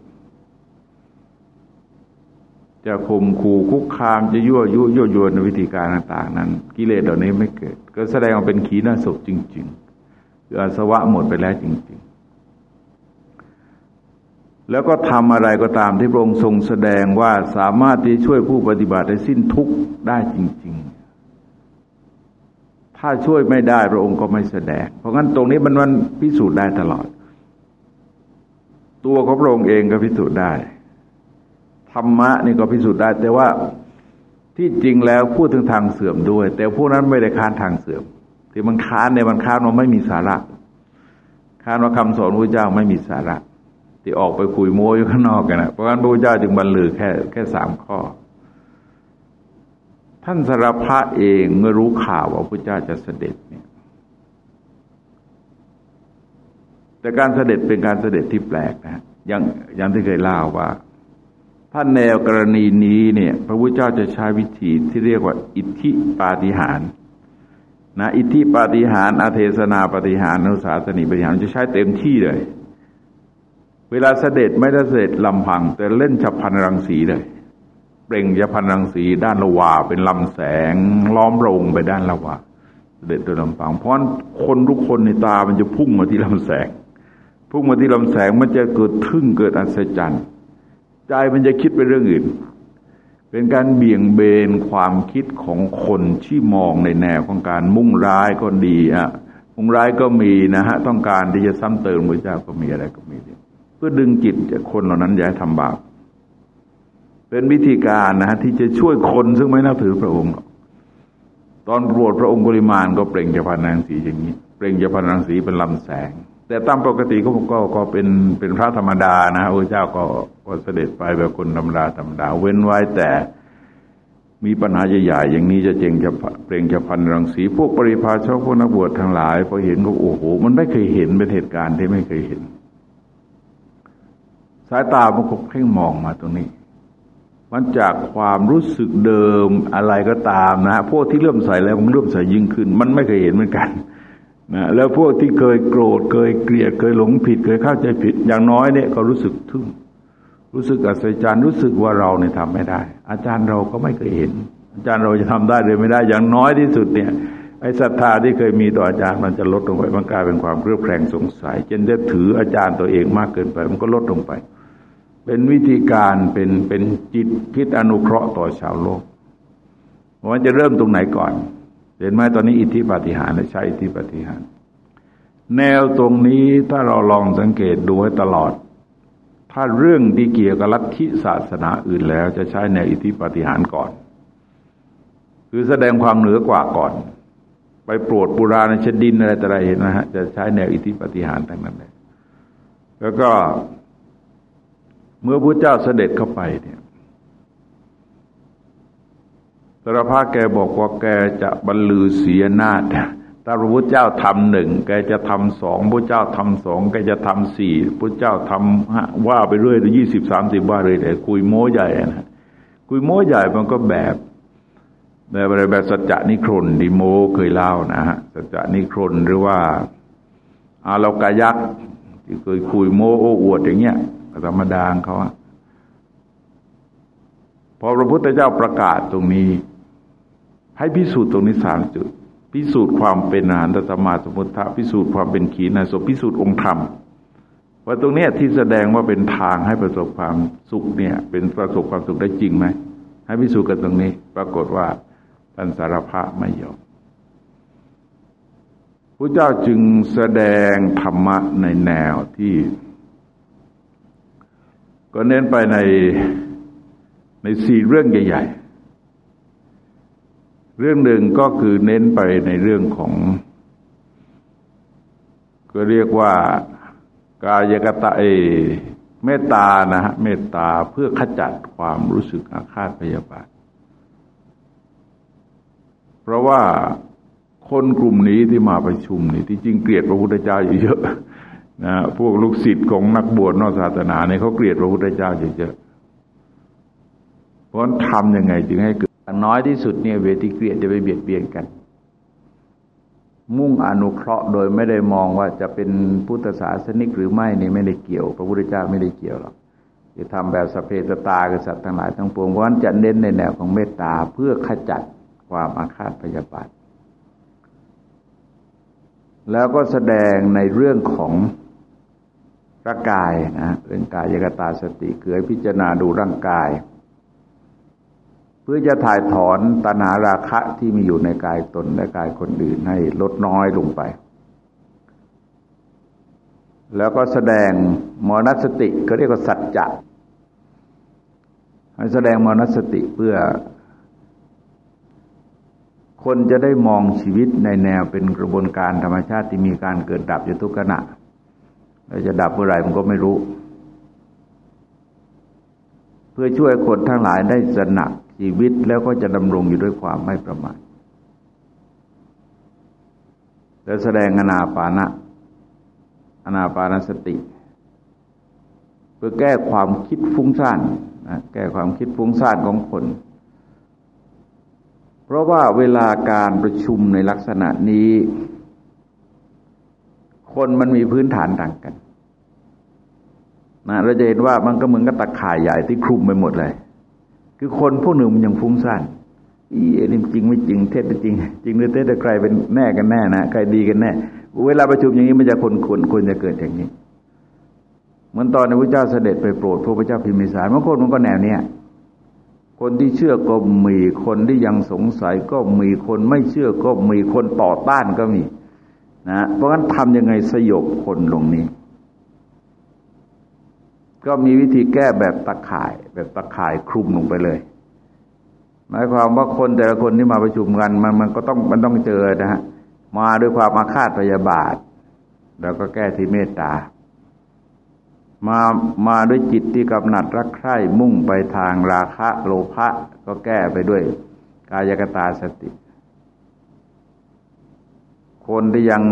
จะข่มขู่คุกคามจะยั่วยุยั่วยวนในวิธีการต่าง ๆ นั้น กิเลสเหล่านี้ไม่เกิด ก็แสดงว่าเป็นขีณาศพจริงๆคืออาสวะหมดไปแล้วจริง ๆแล้วก็ทำอะไรก็ตามที่พระองค์ทรงแสดงว่าสามารถที่ช่วยผู้ปฏิบัติให้สิ้นทุกข์ได้จริง ๆ ถ้าช่วยไม่ได้พระองค์ก็ไม่แสดง เพราะงั้นตรงนี้มันมันพิสูจน์ได้ตลอด ตัวของพระองค์เองก็พิสูจน์ได้ ธรรมะนี่ก็พิสูจน์ได้ แต่ว่าที่จริงแล้วพูดถึงทางเสื่อมด้วย แต่พวกนั้นไม่ได้ค้านทางเสื่อม ที่มันค้านในมันค้านว่าไม่มีสาระค้านว่าคำสอนพระเจ้าไม่มีสาระ ที่ออกไปคุยโม้อยู่ข้างนอกกันนะเพราะงั้นพระเจ้าจึงบรรลือแค่แค่สามข้อ ท่านสารพระเองเมื่อรู้ข่าวว่าพระเจ้าจะเสด็จเนี่ย แต่การเสด็จเป็นการเสด็จที่แปลกนะอย่างอย่างที่เคยเล่าว่าถ้าแนวกรณีนี้เนี่ย พระพุทธเจ้าจะใช้วิธีที่เรียกว่า อิทธิปาฏิหารนะอิทธิปาฏิหารอาเทศนาปาฏิหารนุสาสนีปาฏิหารจะใช้เต็มที่เลย เวลาเสด็จไม่ได้เสด็จลำพัง แต่เล่นฉับพันรังสีเลยเปล่งฉับพันรังสีด้านละวาเป็นลำแสง ล้อมโรงไปด้านละวาเสด็จโดยลำพังเพราะคนทุกคนในตามันจะพุ่งมาที่ลำแสง พุ่งมาที่ลำแสงมันจะเกิดทึ่งเกิดอัศจรรย์ใจมันจะคิดไปเรื่องอื่น เป็นการเบี่ยงเบนความคิดของคนที่มองในแนวของการมุ่งร้ายก็ดีอะมุ่งร้ายก็มีนะฮะต้องการที่จะซ้ำเติมพระเจ้าก็มีอะไรก็มีเพื่อดึงจิตจากคนเหล่านั้นอย่าให้ทำบาปเป็นวิธีการนะฮะที่จะช่วยคนซึ่งไม่นับถือพระองค์ตอนโปรดพระองค์ปริมาณก็เปล่งจะพันนางสีอย่างนี้ เปล่งจะพันนางสีเป็นลำแสง แต่ตามปกติก็ก็ก็เป็นเป็นพระธรรมดานะพระเจ้าก็ก็เสด็จไปแบบคนธรรมดาธรรมดา เว้นไว้แต่มีปัญหาใหญ่ๆอย่างนี้จะเจงจะเปล่งจะพันรังสี พวกปริพาชกพวกนักบวชทั้งหลายพอเห็นก็โอ้โห มันไม่เคยเห็นเป็นเหตุการณ์ที่ไม่เคยเห็น สายตามันก็เพ่งมองมาตรงนี้ มันจากความรู้สึกเดิมอะไรก็ตามนะ พวกที่เริ่มใส่แล้วมันเริ่มใส่ยิ่งขึ้น มันไม่เคยเห็นเหมือนกัน นะแล้วพวกที่เคยโกรธเคยเกลียดเคยหลงผิด เคยเข้าใจผิด อย่างน้อยเนี่ยก็รู้สึกทึ่งรู้สึกอัศจรรย์รู้สึกว่าเราเนี่ยทำไม่ได้ อาจารย์เราก็ไม่เคยเห็น อาจารย์เราจะทำได้หรือไม่ได้ อย่างน้อยที่สุดเนี่ยไอ้ศรัทธาที่เคยมีต่ออาจารย์มันจะลดลงไปมันกลายเป็นความเครือบแคลงสงสัยจนได้ถืออาจารย์ตัวเองมากเกินไป มันก็ลดลงไป เป็นวิธีการเป็นเป็นจิตคิดอนุเคราะห์ต่อชาวโลกว่าจะเริ่มตรงไหนก่อน เห็นไหมตอนนี้อิทธิปฏิหารใช้อิทธิปฏิหารแนวตรงนี้ถ้าเราลองสังเกตดูให้ตลอด ถ้าเรื่องที่เกี่ยวกับลัทธิศาสนาอื่นแล้ว จะใช้แนวอิทธิปฏิหารก่อน คือแสดงความเหนือกว่าก่อน ไปโปรดปุราณชดินอะไรต่ออะไรเห็นนะฮะจะใช้แนวอิทธิปฏิหารทั้งนั้นเลยแล้วก็เมื่อพระเจ้าเสด็จเข้าไปเนี่ย สารพาพแกบอกว่าแกจะบรรลือเสียนาฏถ้าพระพุทธเจ้าทำหนึ่งแกจะทำสองพระเจ้าทำสองแกจะทำสี่พระเจ้าทำว่าไปเรื่อยยี่สิบสามสิบว่าเลยแต่คุยโม้ใหญ่นะคุยโม้ใหญ่มันก็แบบแบบอะไรแบบสัจจนิครนดิโมเคยเล่านะฮะสัจจนิครนหรือว่าอาลกายักษ์ที่เคยคุยโม้โอ้อวดอย่างเงี้ยธรรมดาเขาอะ พอพระพุทธเจ้าประกาศตรงนี้ ให้พิสูจน์ตรงนี้สามจุด พิสูจน์ความเป็นอาหารตสมาสมุทธะพิสูจน์ความเป็นขีณาสพพิสูจน์องค์ธรรมว่าตรงนี้ที่แสดงว่าเป็นทางให้ประสบความสุขเนี่ย เป็นประสบความสุขได้จริงไหมให้พิสูจน์กันตรงนี้ ปรากฏว่าท่านสารภาพไม่ยอมพระเจ้าจึงแสดงธรรมะในแนวที่ ก็เน้นไปใน ในสี่เรื่องใหญ่ ๆ เรื่องหนึ่งก็คือเน้นไปในเรื่องของ ก็เรียกว่ากายกตะเอเมตตานะฮะเมตตาเพื่อขจัดความรู้สึกอาฆาตพยาบาท เพราะว่าคนกลุ่มนี้ที่มาประชุมนี่ที่จริงเกลียดพระพุทธเจ้าอยู่เยอะนะพวกลูกศิษย์ของนักบวชนอกศาสนาเนี่ยเขาเกลียดพระพุทธเจ้าอยู่เยอะ เพราะทำยังไงจึงให้เกิดน้อยที่สุดเนี่ยเวทีเกลียดจะไปเบียดเบียนกัน มุ่งอนุเคราะห์โดยไม่ได้มองว่าจะเป็นพุทธศาสนิกหรือไม่นี่ไม่ได้เกี่ยว พระพุทธเจ้าไม่ได้เกี่ยวหรอกจะทำแบบสเพสตากับสัตว์ทั้งหลายทั้งปวงเพราะฉะนั้นจะเน้นในแนวของเมตตาเพื่อขจัดความอาฆาตพยาบาท แล้วก็แสดงในเรื่องของร่างกายนะเรื่องกายยกตาสติคือให้พิจารณาดูร่างกาย เพื่อจะถ่ายถอนตัณหาราคะที่มีอยู่ในกายตนและกายคนอื่นให้ลดน้อยลงไป แล้วก็แสดงมรณสติก็เรียกว่าสัจจะให้แสดงมรณสติเพื่อ คนจะได้มองชีวิตในแนวเป็นกระบวนการธรรมชาติที่มีการเกิดดับอยู่ทุกขณะแล้วจะดับเมื่อไหร่มันก็ไม่รู้ เพื่อช่วยคนทั้งหลายได้สนัก ชีวิตแล้วก็จะดำรงอยู่ด้วยความไม่ประมาทและแสดงอนาปานะอนาปานสติ เพื่อแก้ความคิดฟุ้งซ่านนะแก้ความคิดฟุ้งซ่านของคน เพราะว่าเวลาการประชุมในลักษณะนี้ คนมันมีพื้นฐานต่างกันนะเราจะเห็นว่ามันก็เหมือนกับตะข่ายใหญ่ที่คลุมไปหมดเลย คือคนพวกหนึ่งมันยังฟุ้งซ่านอีนี่จริงไม่จริงเท็จจริง จริงหรือเท็จใครเป็นแน่กันแน่นะใครดีกันแน่ เวลาประชุมอย่างนี้มันจะคนคนคนจะเกิดอย่างนี้เหมือนตอนในพระเจ้าเสด็จไปโปรดพระพุทธเจ้าพิมิสารบางคนมันก็แนวเนี้ยคนที่เชื่อก็มีคนที่ยังสงสัยก็มีคนไม่เชื่อก็มีคนต่อต้านก็มีนะเพราะฉะนั้นทำยังไงสยบคนลงนี้ ก็มีวิธีแก้แบบตะข่าย แบบตะข่ายคลุมลงไปเลย หมายความว่าคนแต่ละคนที่มาประชุมกันมันมันก็ต้องมันต้องเจอนะฮะมาด้วยความอาฆาตพยาบาท แล้วก็แก้ที่เมตตา มามาด้วยจิตที่กำหนัดรักใคร่มุ่งไปทางราคะโลภะก็แก้ไปด้วยกายกตาสติ คนที่ยัง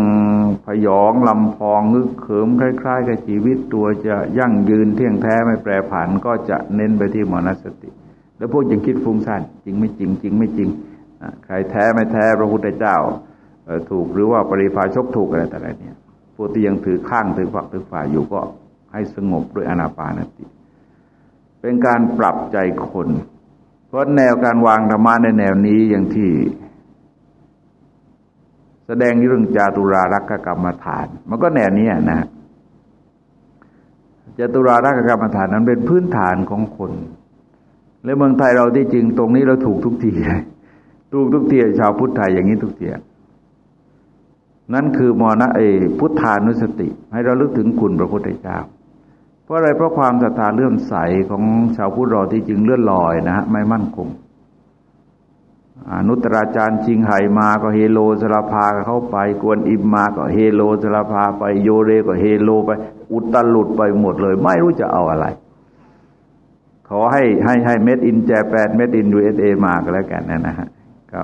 พยองลำพองงึกเขิมคล้ายๆ กับชีวิตตัวจะยั่งยืนเที่ยงแท้ไม่แปรผันก็จะเน้นไปที่มรณสติ แล้วพวกยังคิดฟุ้งซ่านจริงไม่จริงจริงไม่จริงใครแท้ไม่แท้พระพุทธเจ้าถูกหรือว่าปริพาชกถูกอะไรแต่อะไรเนี่ยพวกที่ยังถือข้างถือฝักถือฝ่ายอยู่ก็ให้สงบด้วยอนาปานติ เป็นการปรับใจคน เพราะแนวการวางธรรมะในแนวนี้อย่างที่ แสดงเรื่องจาตุรารักกรรมฐาน มันก็แนวนี้นะจตุรารักกรรมฐานนั้นเป็นพื้นฐานของคน และเมืองไทยเราที่จริงตรงนี้เราถูกทุกทีถูกทุกทีชาวพุทธไทยอย่างนี้ทุกทีนั่นคือมรณะเอพุทธานุสติ ให้เราลึกถึงคุณพระพุทธเจ้า เพราะอะไรเพราะความศรัทธาเลื่อมใสของชาวพุทธเราที่จริงเลื่อนลอยนะฮะไม่มั่นคง อนุตราจารย์ชิงไหมาก็เฮโลสลาพาเข้าไป กวนอิมมาก็เฮโลสลาพาไปโยเรก็เฮโลไป อุตลุดไปหมดเลย ไม่รู้จะเอาอะไร ขอให้ให้ให้ made in Japan made in USA มาก็แล้วกันนะนะฮะก็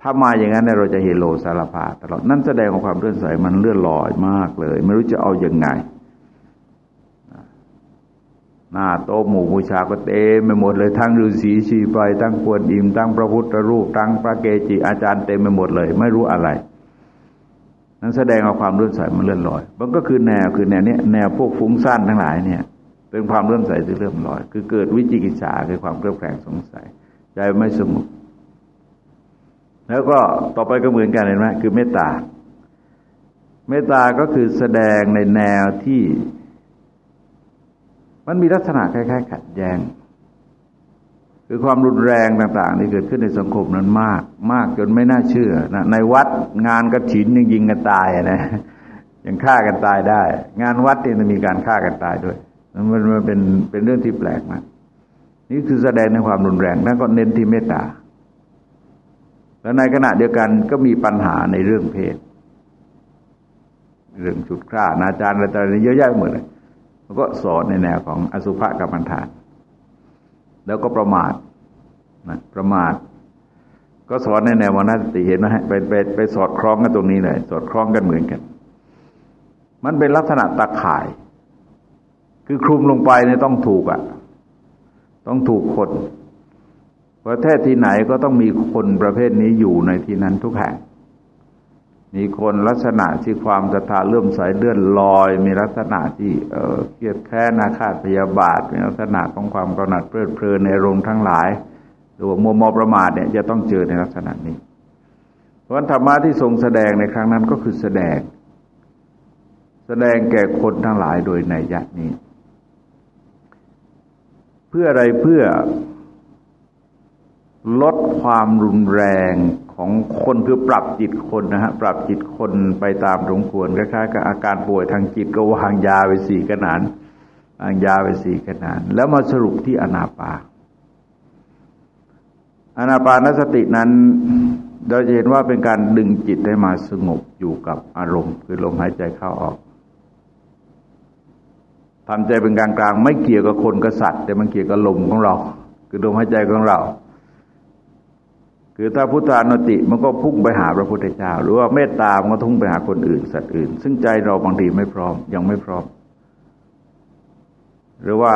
ถ้ามาอย่างนั้นเราจะเฮโลสารพาตลอดนั่นแสดงของความเลื่อนใสมันเลื่อนลอยมากเลย ไม่รู้จะเอาอยัางไง หน้าโต๊ะหมู่บูชาก็เต็มไปหมดเลยทั้งฤาษีชีไพรทั้งกวนอิมทั้งพระพุทธรูปทั้งพระเกจิอาจารย์เต็มไปหมดเลย ไม่รู้อะไร นั้นแสดงเอาความเลื่อนใสมันเลื่อนลอย มันก็คือแนวคือแนวนี้แนวพวกฟุ้งซ่านทั้งหลายเนี่ย เป็นความเลื่อนใสที่เลื่อนลอย คือเกิดวิจิกิจฉาคือความเครือบแคลงสงสัย ใจไม่สงบแล้วก็ต่อไปก็เหมือนกันเห็นไหมคือเมตตา เมตตาก็คือแสดงในแนวที่ มันมีลักษณะคล้ายๆ ขัดแย้ง คือความรุนแรงต่าง ๆ ที่เกิดขึ้นในสังคมนั้นมาก มากจนไม่น่าเชื่อนะในวัดงานกระถินยังยิงกันตายนะยังฆ่ากันตายได้ งานวัดเนี่ยมีการฆ่ากันตายด้วยมันมันเป็นเป็นเรื่องที่แปลกมากนี่คือแสดงในความรุนแรงแล้วก็เน้นที่เมตตาแล้วในขณะเดียวกันก็มีปัญหาในเรื่องเพศ เรื่องชุดฆ่านาจารอะไรต่างๆเยอะแยะหมดเลย แล้วก็สอนในแนวของอสุภกรรมฐาน แล้วก็ประมาทนะประมาท ก็สอนในแนวมนสติเห็นไหมไปไปไปสอดคล้องกันตรงนี้เลย สอดคล้องกันเหมือนกัน มันเป็นลักษณะตาข่าย คือคลุมลงไปเนี่ยต้องถูกอะ่ะ ต้องถูกคนประเทศที่ไหนก็ต้องมีคนประเภทนี้อยู่ในที่นั้นทุกแห่ง มีคนลักษณะที่ความศรัทธาเลื่อมใสเลื่อนลอย มีลักษณะที่เออเกียดแค้นาคาพยาบาท มีลักษณะของความกำหนัดเพลิดเพลินในรมทั้งหลายหรือมัวมอประมาทเนี่ยจะต้องเจอในลักษณะนี้ เพราะธรรมะที่ทรงแสดงในครั้งนั้นก็คือแสดง แสดงแก่คนทั้งหลายโดยในยักนี้ เพื่ออะไรเพื่อลดความรุนแรง ของคนคือปรับจิตคนนะฮะปรับจิตคนไปตามสมควรคล้ายๆกับอาการป่วยทางจิตก็วางยาไปสี่ขนานวางยาไปสี่ขนาน แล้วมาสรุปที่อนาปาอนาปานสตินั้นเราจะเห็นว่าเป็นการดึงจิตให้มาสงบอยู่กับอารมณ์ คือลมหายใจเข้าออกทำใจเป็นกลางๆไม่เกี่ยวกับคนกับสัตว์ แต่มันเกี่ยวกับลมของเรา คือลมหายใจของเรา คือถ้าพุทธานุติมันก็พุ่งไปหาพระพุทธเจ้า หรือว่าเมตตามันก็ทุ่งไปหาคนอื่น สัตว์อื่น ซึ่งใจเราบางทีไม่พร้อม ยังไม่พร้อม หรือว่า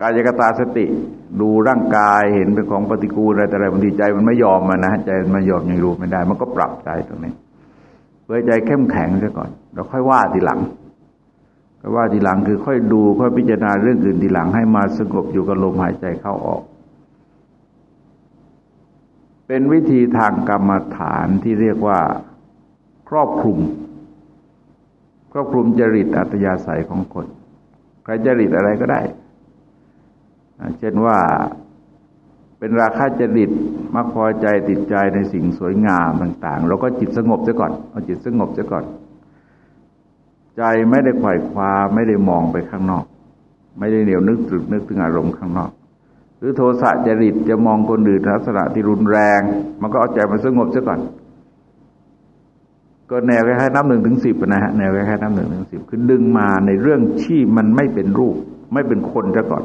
กายกตาสติดูร่างกายเห็นเป็นของปฏิกูลอะไรแต่อะไรบางทีใจมันไม่ยอมมันนะใจมันไม่ยอมยังรู้ไม่ได้ มันก็ปรับใจตรงนี้เพื่อใจเข้มแข็งซะก่อน เราค่อยว่าทีหลังก็ว่าทีหลังคือค่อยดูค่อยพิจารณาเรื่องอื่นทีหลังให้มาสงบอยู่กับลมหายใจเข้าออก เป็นวิธีทางกรรมฐานที่เรียกว่าครอบคลุม ครอบคลุมจริตอัตยาศัยของคนใครจริตอะไรก็ได้ เช่นว่าเป็นราคาจริตมักพอใจติดใจในสิ่งสวยงามต่างๆเราก็จิตสงบซะก่อนเอาจิตสงบซะก่อน ใจไม่ได้ไขว่คว้าไม่ได้มองไปข้างนอก ไม่ได้เหนียวนึกตรึกนึกถึงอารมณ์ข้างนอก หรือโทสะจริตจะมองคนอื่นลักษณะที่รุนแรง มันก็เอาใจมาสงบซะก่อน ก็แนวคล้ายๆนับหนึ่งถึงสิบนะฮะแนวคล้ายๆนับหนึ่งถึงสิบคือดึงมาในเรื่องที่มันไม่เป็นรูป ไม่เป็นคนซะก่อน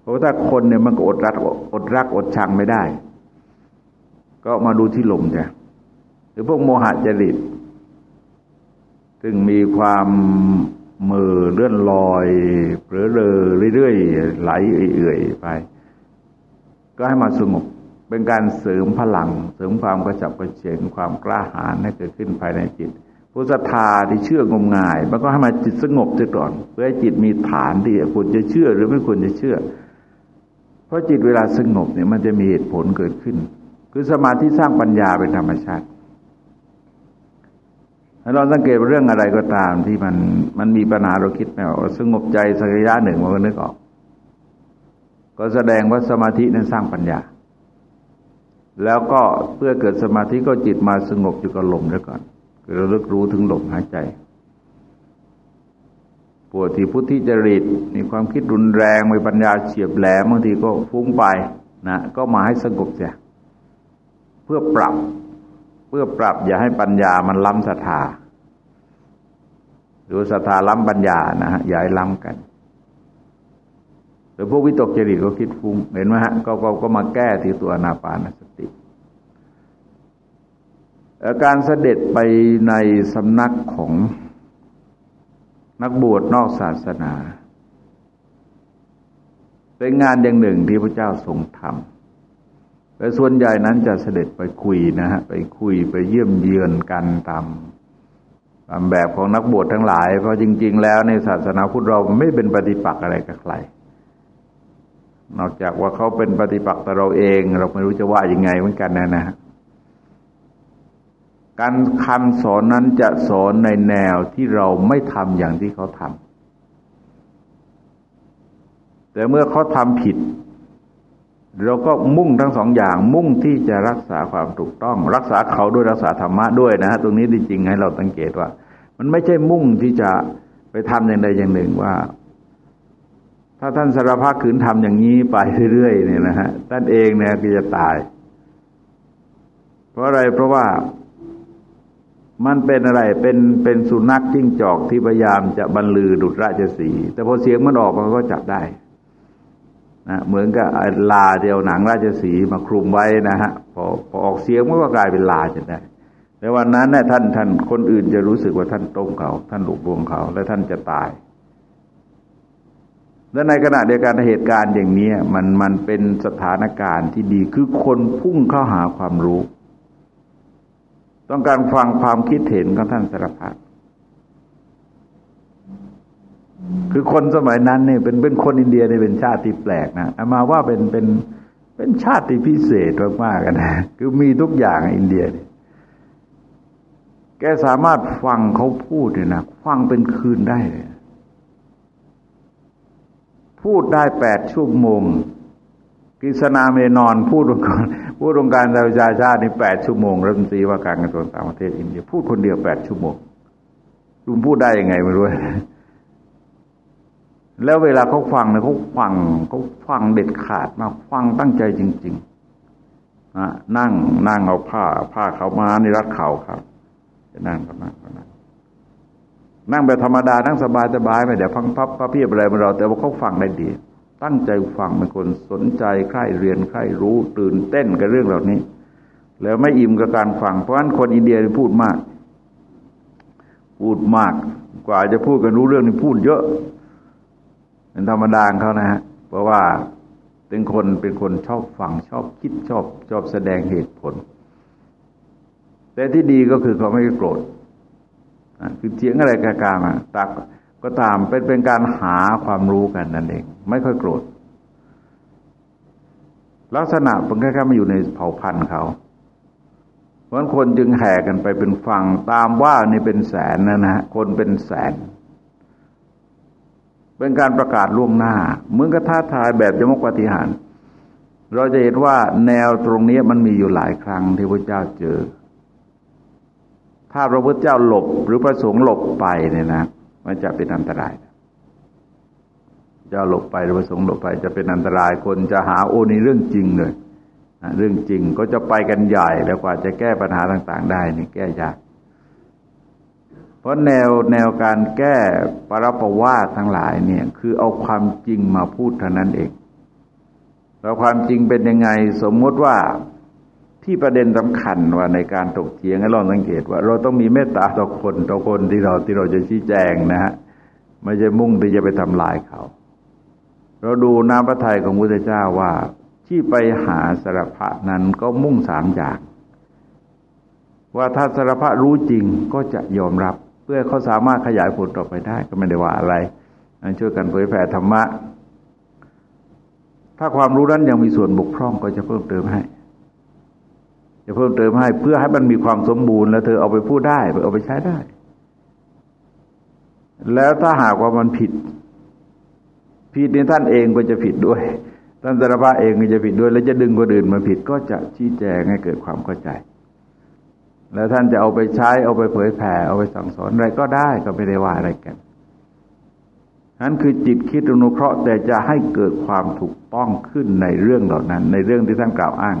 เพราะถ้าคนเนี่ยมันก็อดรักอดรักอดชังไม่ได้ ก็มาดูที่ลมจ้ะหรือพวกโมหะจริตซึ่งมีความมือเลื่อนลอยเผลอเรอเรื่อยๆไหลเอื่อยๆไป ก็ให้มาสงบเป็นการเสริมพลัง เสริมความกระฉับกระเฉงความกล้าหาญให้เกิดขึ้นภายในจิตผู้ศรัทธาที่เชื่องมงาย มันก็ให้มาจิตสงบจะก่อน เพื่อให้จิตมีฐานที่ควรจะเชื่อหรือไม่ควรจะเชื่อ เพราะจิตเวลาสงบเนี่ยมันจะมีเหตุผลเกิดขึ้น คือสมาธิสร้างปัญญาเป็นธรรมชาติถ้าเราสังเกตเรื่องอะไรก็ตามที่มันมันมีปัญหาเราคิดไม่ออกสงบใจสักระยะหนึ่งมันก็นึกออก ก็แสดงว่าสมาธินั้นสร้างปัญญา แล้วก็เพื่อเกิดสมาธิก็จิตมาสงบอยู่กับลมด้วยก่อนคือเราลึกรู้ถึงลมหายใจปวดที่พุทธิจริตมีความคิดรุนแรงมีปัญญาเฉียบแหลมบางทีก็ฟุ้งไปนะก็มาให้สงบเสียเพื่อปรับเพื่อปรับอย่าให้ปัญญามันล้ำศรัทธาหรือศรัทธาล้ำปัญญานะฮะอย่าให้ล้ำกัน หรือพวกวิตกจริตก็คิดฟุ้งเห็นไหมฮะก็ก็ก็มาแก้ที่ตัวนาปานสติการเสด็จไปในสำนักของนักบวชนอกศาสนา เป็นงานอย่างหนึ่งที่พระเจ้าทรงทำแต่ส่วนใหญ่นั้นจะเสด็จไปคุยนะฮะไปคุยไปเยี่ยมเยือนกันตามตามแบบของนักบวชทั้งหลาย เพราะจริง ๆ แล้วในศาสนาพุทธเราไม่เป็นปฏิปักษ์อะไรกับใคร นอกจากว่าเขาเป็นปฏิปักษ์ต่อเราเอง เราไม่รู้จะว่ายังไงเหมือนกันนะนะการคำสอนนั้นจะสอนในแนวที่เราไม่ทำอย่างที่เขาทำแต่เมื่อเขาทำผิด เราก็มุ่งทั้งสองอย่าง มุ่งที่จะรักษาความถูกต้อง รักษาเขาด้วยรักษาธรรมะด้วยนะฮะตรงนี้จริงๆให้เราสังเกตว่า มันไม่ใช่มุ่งที่จะไปทำอย่างใดอย่างหนึ่งว่า ถ้าท่านสารพัดขืนทำอย่างนี้ไปเรื่อยๆเนี่ยนะฮะท่านเองเนี่ยก็จะตาย เพราะอะไรเพราะว่ามันเป็นอะไร เป็นเป็นสุนัขจิ้งจอกที่พยายามจะบรรลือดุจราชสี แต่พอเสียงมันออกมันก็จับได้นะเหมือนกับลาเดียวหนังราชสีมาคลุมไว้นะฮะพอพอออกเสียงมันก็กลายเป็นลาจะได้แต่วันนั้นเนี่ยท่านท่านคนอื่นจะรู้สึกว่าท่านต้มเขา ท่านหลุกลวงเขา และท่านจะตาย และในขณะเดียวกันเหตุการณ์อย่างนี้มันมันเป็นสถานการณ์ที่ดีคือคนพุ่งเข้าหาความรู้ ต้องการฟังความคิดเห็นของท่านสารพัดคือคนสมัยนั้นเนี่ยเป็นเป็นคนอินเดียเนี่ยเป็นชาติที่แปลกนะอามาว่าเป็นเป็นเป็นชาติที่พิเศษมากๆกันนะคือมีทุกอย่างอินเดียเนี่ยแกสามารถฟังเขาพูดเนี่ยนะฟังเป็นคืนได้เลย พูดได้แปดชั่วโมงกิษณาเมนอนพูดองการพูดองการประชาชาติในแปดชั่วโมงรัฐมนตรีว่าการกระทรวงต่างประเทศอินเดียพูดคนเดียวแปดชั่วโมงลุงพูดได้ยังไงไม่รู้แล้วเวลาเขาฟังเนี่ยเขาฟังเขาฟังเด็ดขาดมากฟังตั้งใจจริงๆนะนั่งนั่งเอาผ้า ผ้าเขามาในรัดเข่าครับนั่งก็นั่งก็นั่ง นั่งแบบธรรมดา นั่งสบายสบายไม่เดี๋ยวพังพับพระเพียบอะไรมาเรา แต่ว่าเขาฟังได้ดี ตั้งใจฟังเป็นคนสนใจใคร่เรียนใคร่รู้ตื่นเต้นกับเรื่องเหล่านี้ แล้วไม่อิ่มกับการฟัง เพราะฉะนั้นคนอินเดียพูดมาก พูดมากกว่าจะพูดกันรู้เรื่องนี่พูดเยอะ เป็นธรรมดาเขานะฮะเพราะว่าเป็นคนเป็นคนชอบฟังชอบคิดชอบชอบแสดงเหตุผล แต่ที่ดีก็คือเขาไม่โกรธ คือเถียงอะไรกากามาตักก็ตามเป็นเป็นการหาความรู้กันนั่นเอง ไม่ค่อยโกรธ ลักษณะเป็นแค่แค่มาอยู่ในเผ่าพันธุ์เขา เพราะคนจึงแห่กันไปเป็นฟังตามว่านี่เป็นแสนนะนะคนเป็นแสน เป็นการประกาศล่วงหน้าเหมือนกับท้าทายแบบจมกปฏิหาร เราจะเห็นว่าแนวตรงนี้มันมีอยู่หลายครั้งที่พระเจ้าเจอ ถ้าพระพุทธเจ้าหลบหรือพระสงฆ์หลบไปเนี่ยนะ มันจะเป็นอันตรายจะหลบไปหรือประสงค์หลบไป จะเป็นอันตรายคนจะหาโอ้นี่เรื่องจริงเลยเรื่องจริงก็จะไปกันใหญ่แล้วกว่าจะแก้ปัญหาต่าง ๆ ได้นี่แก้ยากเพราะแนวแนวการแก้ปรปวาทั้งหลายเนี่ย คือเอาความจริงมาพูดเท่านั้นเองแล้วความจริงเป็นยังไง สมมติว่า ที่ประเด็นสำคัญว่าในการตกเถียงให้เราสังเกตว่า เราต้องมีเมตตาต่อคนต่อคนที่เราที่เราจะชี้แจงนะฮะไม่ใช่มุ่งที่จะไปทำลายเขา เราดูน้ำพระทัยของพระพุทธเจ้าว่า ที่ไปหาสารพะนั้นก็มุ่งสามอย่าง ว่าถ้าสารพะรู้จริงก็จะยอมรับ เพื่อเขาสามารถขยายผลต่อไปได้ก็ไม่ได้ว่าอะไรช่วยกันเผยแผ่ธรรมะ ถ้าความรู้นั้นยังมีส่วนบกพร่องก็จะเพิ่มเติมให้ จะเพิ่มเติมให้เพื่อให้มันมีความสมบูรณ์แล้วเธอเอาไปพูดได้เอาไปใช้ได้ แล้วถ้าหากว่ามันผิด ผิดในท่านเองก็จะผิดด้วย ท่านสารภาพเองก็จะผิดด้วย แล้วจะดึงคนอื่นมาผิดก็จะชี้แจงให้เกิดความเข้าใจ แล้วท่านจะเอาไปใช้เอาไปเผยแผ่เอาไปสั่งสอนอะไรก็ได้ก็ไม่ได้ว่าอะไรกันนั้นคือจิตคิดอนุเคราะห์แต่จะให้เกิดความถูกต้องขึ้นในเรื่องเหล่านั้น ในเรื่องที่ท่านกล่าวอ้าง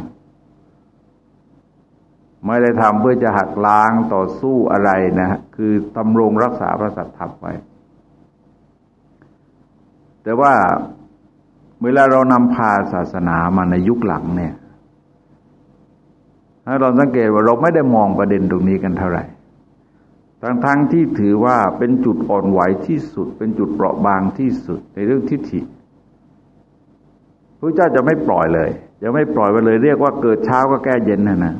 ไม่ได้ทำเพื่อจะหักล้างต่อสู้อะไรนะคือตำรงรักษาพระสัตธรรมไว้ แต่ว่าเวลาเรานำพาศาสนามาในยุคหลังเนี่ยถ้าเราสังเกตว่าเราไม่ได้มองประเด็นตรงนี้กันเท่าไหร่ทั้งๆทที่ถือว่าเป็นจุดอ่อนไหวที่สุด เป็นจุดเปราะบางที่สุดในเรื่องทิฏฐิพระเจ้าจะไม่ปล่อยเลยจะไม่ปล่อยไปเลย เรียกว่าเกิดเช้าก็แก้เย็นนะนะ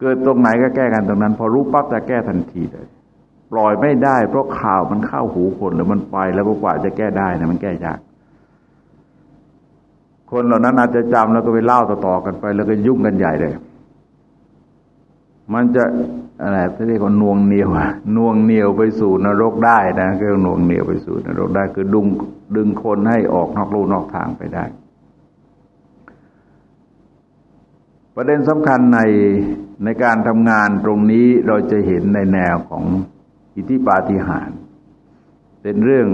เกิดตรงไหนก็แก้กันตรงนั้น พอรู้ปั๊บจะแก้ทันทีเลยปล่อยไม่ได้ เพราะข่าวมันเข้าหูคนแล้วมันไปแล้วกว่าจะแก้ได้นะมันแก้ยาก คนเหล่านั้นอาจจะจำแล้วก็ไปเล่าต่อๆกันไป แล้วก็ยุ่งกันใหญ่เลย มันจะอะไรที่เรียกว่านวงเหนียวอนวงเหนียวไปสู่นรกได้นะก็นวงเหนียวไปสู่นรกได้ คือดึงดึงคนให้ออกนอกลู่นอกทางไปได้ ประเด็นสำคัญในในการทำงานตรงนี้เราจะเห็นในแนวของอิทธิปาฏิหาริย์เป็นเรื่อง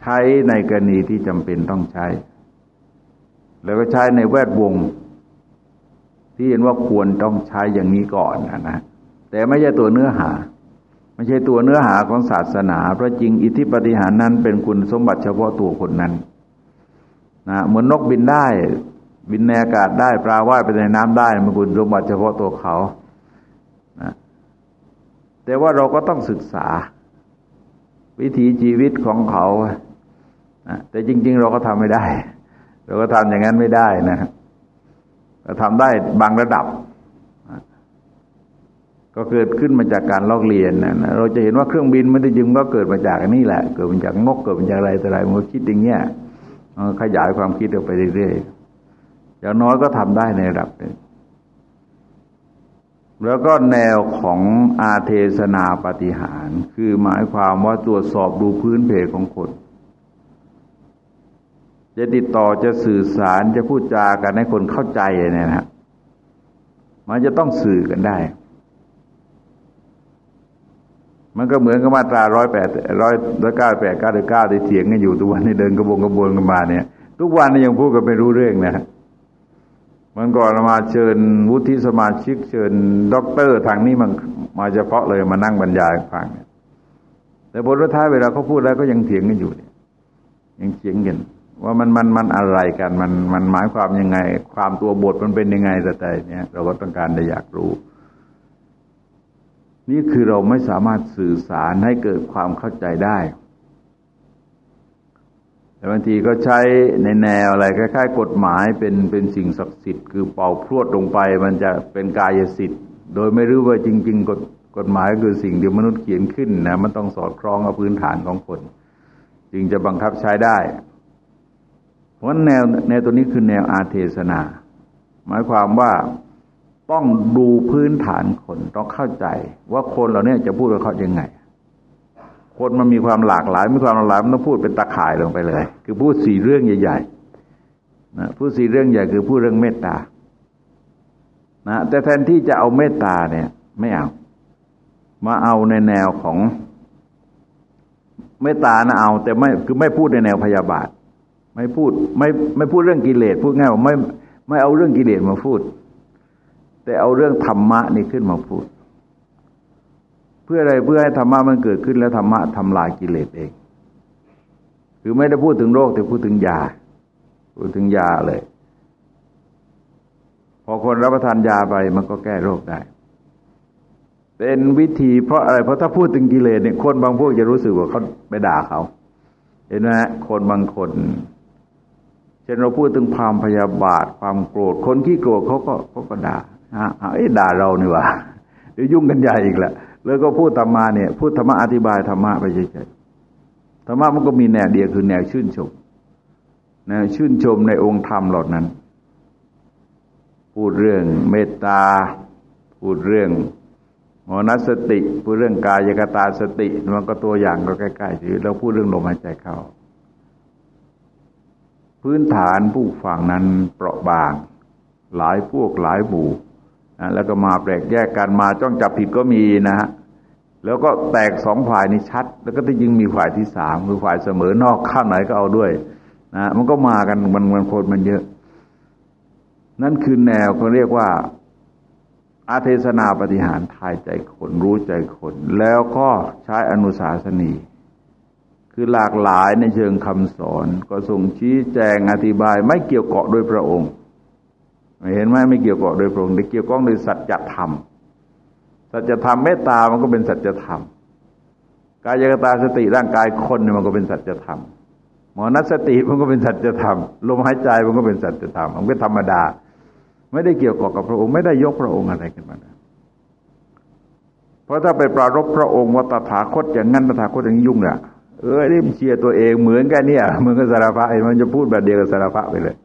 ใช้ในกรณีที่จำเป็นต้องใช้ แล้วก็ใช้ในแวดวง ที่เห็นว่าควรต้องใช้อย่างนี้ก่อนนะนะแต่ไม่ใช่ตัวเนื้อหา ไม่ใช่ตัวเนื้อหาของศาสนา เพราะจริงอิทธิปฏิหารนั้นเป็นคุณสมบัติเฉพาะตัวคนนั้นนะเหมือนนกบินได้ บินในอากาศได้ปลาว่ายไปในน้ำได้ มันคุณสมบัติเฉพาะตัวเขานะแต่ว่าเราก็ต้องศึกษา วิถีชีวิตของเขาแต่จริง ๆ เราก็ทำไม่ได้ เราก็ทำอย่างนั้นไม่ได้นะก็ทำได้บางระดับ ก็เกิดขึ้นมาจากการลอกเรียนนะเราจะเห็นว่าเครื่องบินไม่ได้ยึงก็เกิดมาจากนนี้แหละ เกิดมาจากนกเกิดมาจากอะไรแต่อะไรมันคิดอย่างเงี้ยขยายความคิดออกไปเรื่อยๆ อย่างน้อยก็ทำได้ในระดับหนึ่งแล้วก็แนวของอาเทศนาปฏิหาร คือหมายความว่าตรวจสอบดูพื้นเพของคน จะติดต่อจะสื่อสารจะพูดจากันให้คนเข้าใจเนี่ยนะมันจะต้องสื่อกันได้ มันก็เหมือนกับมาตราร้อยแปดร้อยร้อยเก้าแปดเก้าเก้าที่เถียงกันอยู่ทุกวันนี้เดินกระบวนกระบวนกันมาเนี่ย ทุกวันนี้ยังพูดกันไม่รู้เรื่องนะ วันก่อนมาเชิญวุฒิสมาชิก เชิญด็อกเตอร์ทางนี้มันมาเฉพาะเลยมานั่งบรรยายฟังเนี่ยแต่ผลท้ายเวลาเขาพูดแล้วก็ยังเถียงกันอยู่เนี่ยยังเถียงกันว่ามันมันมันอะไรกันมันมันหมายความยังไง ความตัวบทมันเป็นยังไงแต่แต่เนี่ยเราก็ต้องการจะอยากรู้ นี่คือเราไม่สามารถสื่อสารให้เกิดความเข้าใจได้ แต่บางทีก็ใช้ในแนวอะไรคล้ายๆ กฎหมายเป็นเป็นสิ่งศักดิ์สิทธิ์คือเป่าพรวดลงไป มันจะเป็นกายสิทธิ์ โดยไม่รู้ว่าจริง ๆ กฎกฎหมายคือสิ่งที่มนุษย์เขียนขึ้นนะมันต้องสอดคล้องกับพื้นฐานของคน จึงจะบังคับใช้ได้ เพราะแนวแนวตัวนี้คือแนวอาเทศนา หมายความว่าต้องดูพื้นฐานคนต้องเข้าใจ ว่าคนเหล่านี้จะพูดกับเขายังไง คนมันมีความหลากหลายมีความหลากหลายมันต้องพูดเป็นตะข่ายลงไปเลย คือพูดสี่เรื่องใหญ่ๆนะพูดสี่เรื่องใหญ่คือพูดเรื่องเมตตานะแต่แทนที่จะเอาเมตตาเนี่ย ไม่เอา มาเอาในแนวของเมตตานะเอา แต่ไม่คือไม่พูดในแนวพยาบาท ไม่พูดไม่ไม่พูดเรื่องกิเลสพูดง่ายว่าไม่ไม่เอาเรื่องกิเลสมาพูด แต่เอาเรื่องธรรมะนี่ขึ้นมาพูด เพื่ออะไรเพื่อให้ธรรมะมันเกิดขึ้นแล้วธรรมะทำลายกิเลสเอง คือไม่ได้พูดถึงโรคแต่พูดถึงยา พูดถึงยาเลย พอคนรับประทานยาไปมันก็แก้โรคได้ เป็นวิธีเพราะอะไร เพราะถ้าพูดถึงกิเลสเนี่ยคนบางพวกจะรู้สึกว่าเขาไปด่าเขาเห็นไหมคนบางคนเช่นเราพูดถึงความพยาบาทความโกรธ คนที่โกรธเขาก็เขาก็ด่าฮะเอ้ด่าเรานี่วะเดี๋ยวยุ่งกันใหญ่อีกแหละ แล้วก็พูดธรรมะเนี่ยพูดธรรมะอธิบายธรรมะไปเฉยๆธรรมะมันก็มีแนวเดียวคือแนวชื่นชมแนวชื่นชมในองค์ธรรมเหล่านั้น พูดเรื่องเมตตา พูดเรื่องมนัสติพูดเรื่องกายกตาสติมันก็ตัวอย่างก็ใกล้ๆชีวิตเราพูดเรื่องลมหายใจเข้า พื้นฐานผู้ฟังนั้นเปราะบาง หลายพวกหลายหมู่ แล้วก็มาแปลกแยกกันมาจ้องจับผิดก็มีนะฮะแล้วก็แตกสองฝ่ายนี่ชัด แล้วก็ยิ่งมีฝ่ายที่สามคือฝ่ายเสมอนอกข้างไหนก็เอาด้วยนะมันก็มากันมันมันคนมันเยอะ นั่นคือแนวเขาเรียกว่า อาเทศนาปฏิหารทายใจคนรู้ใจคน แล้วก็ใช้อนุสาสนี คือหลากหลายในเชิงคำสอน ก็ส่งชี้แจงอธิบายไม่เกี่ยวเกาะโดยพระองค์ เห็นไหมไม่เกี่ยวกาะโดยพระองค์แต่เกี่ยวข้องโดยสัจธรรม สัจธรรมเมตตามันก็เป็นสัจธรรม กายกตาสติร่างกายคนเนี่ยมันก็เป็นสัจธรรมหมอนัสติมันก็เป็นสัจธรรม ลมหายใจมันก็เป็นสัจธรรม มันเป็นธรรมดา ไม่ได้เกี่ยวกับพระองค์ ไม่ได้ยกพระองค์อะไรขึ้นมาเพราะถ้าไปปรารบพระองค์ว่าตถาคตอย่างนั้นตถาคตอย่างนี้ยุ่งเนี่ยเออรีบเชียร์ตัวเองเหมือนกันเนี่ยเหมือนกับสารพะมันจะพูดแบบเดียวกับสารพะไปเลย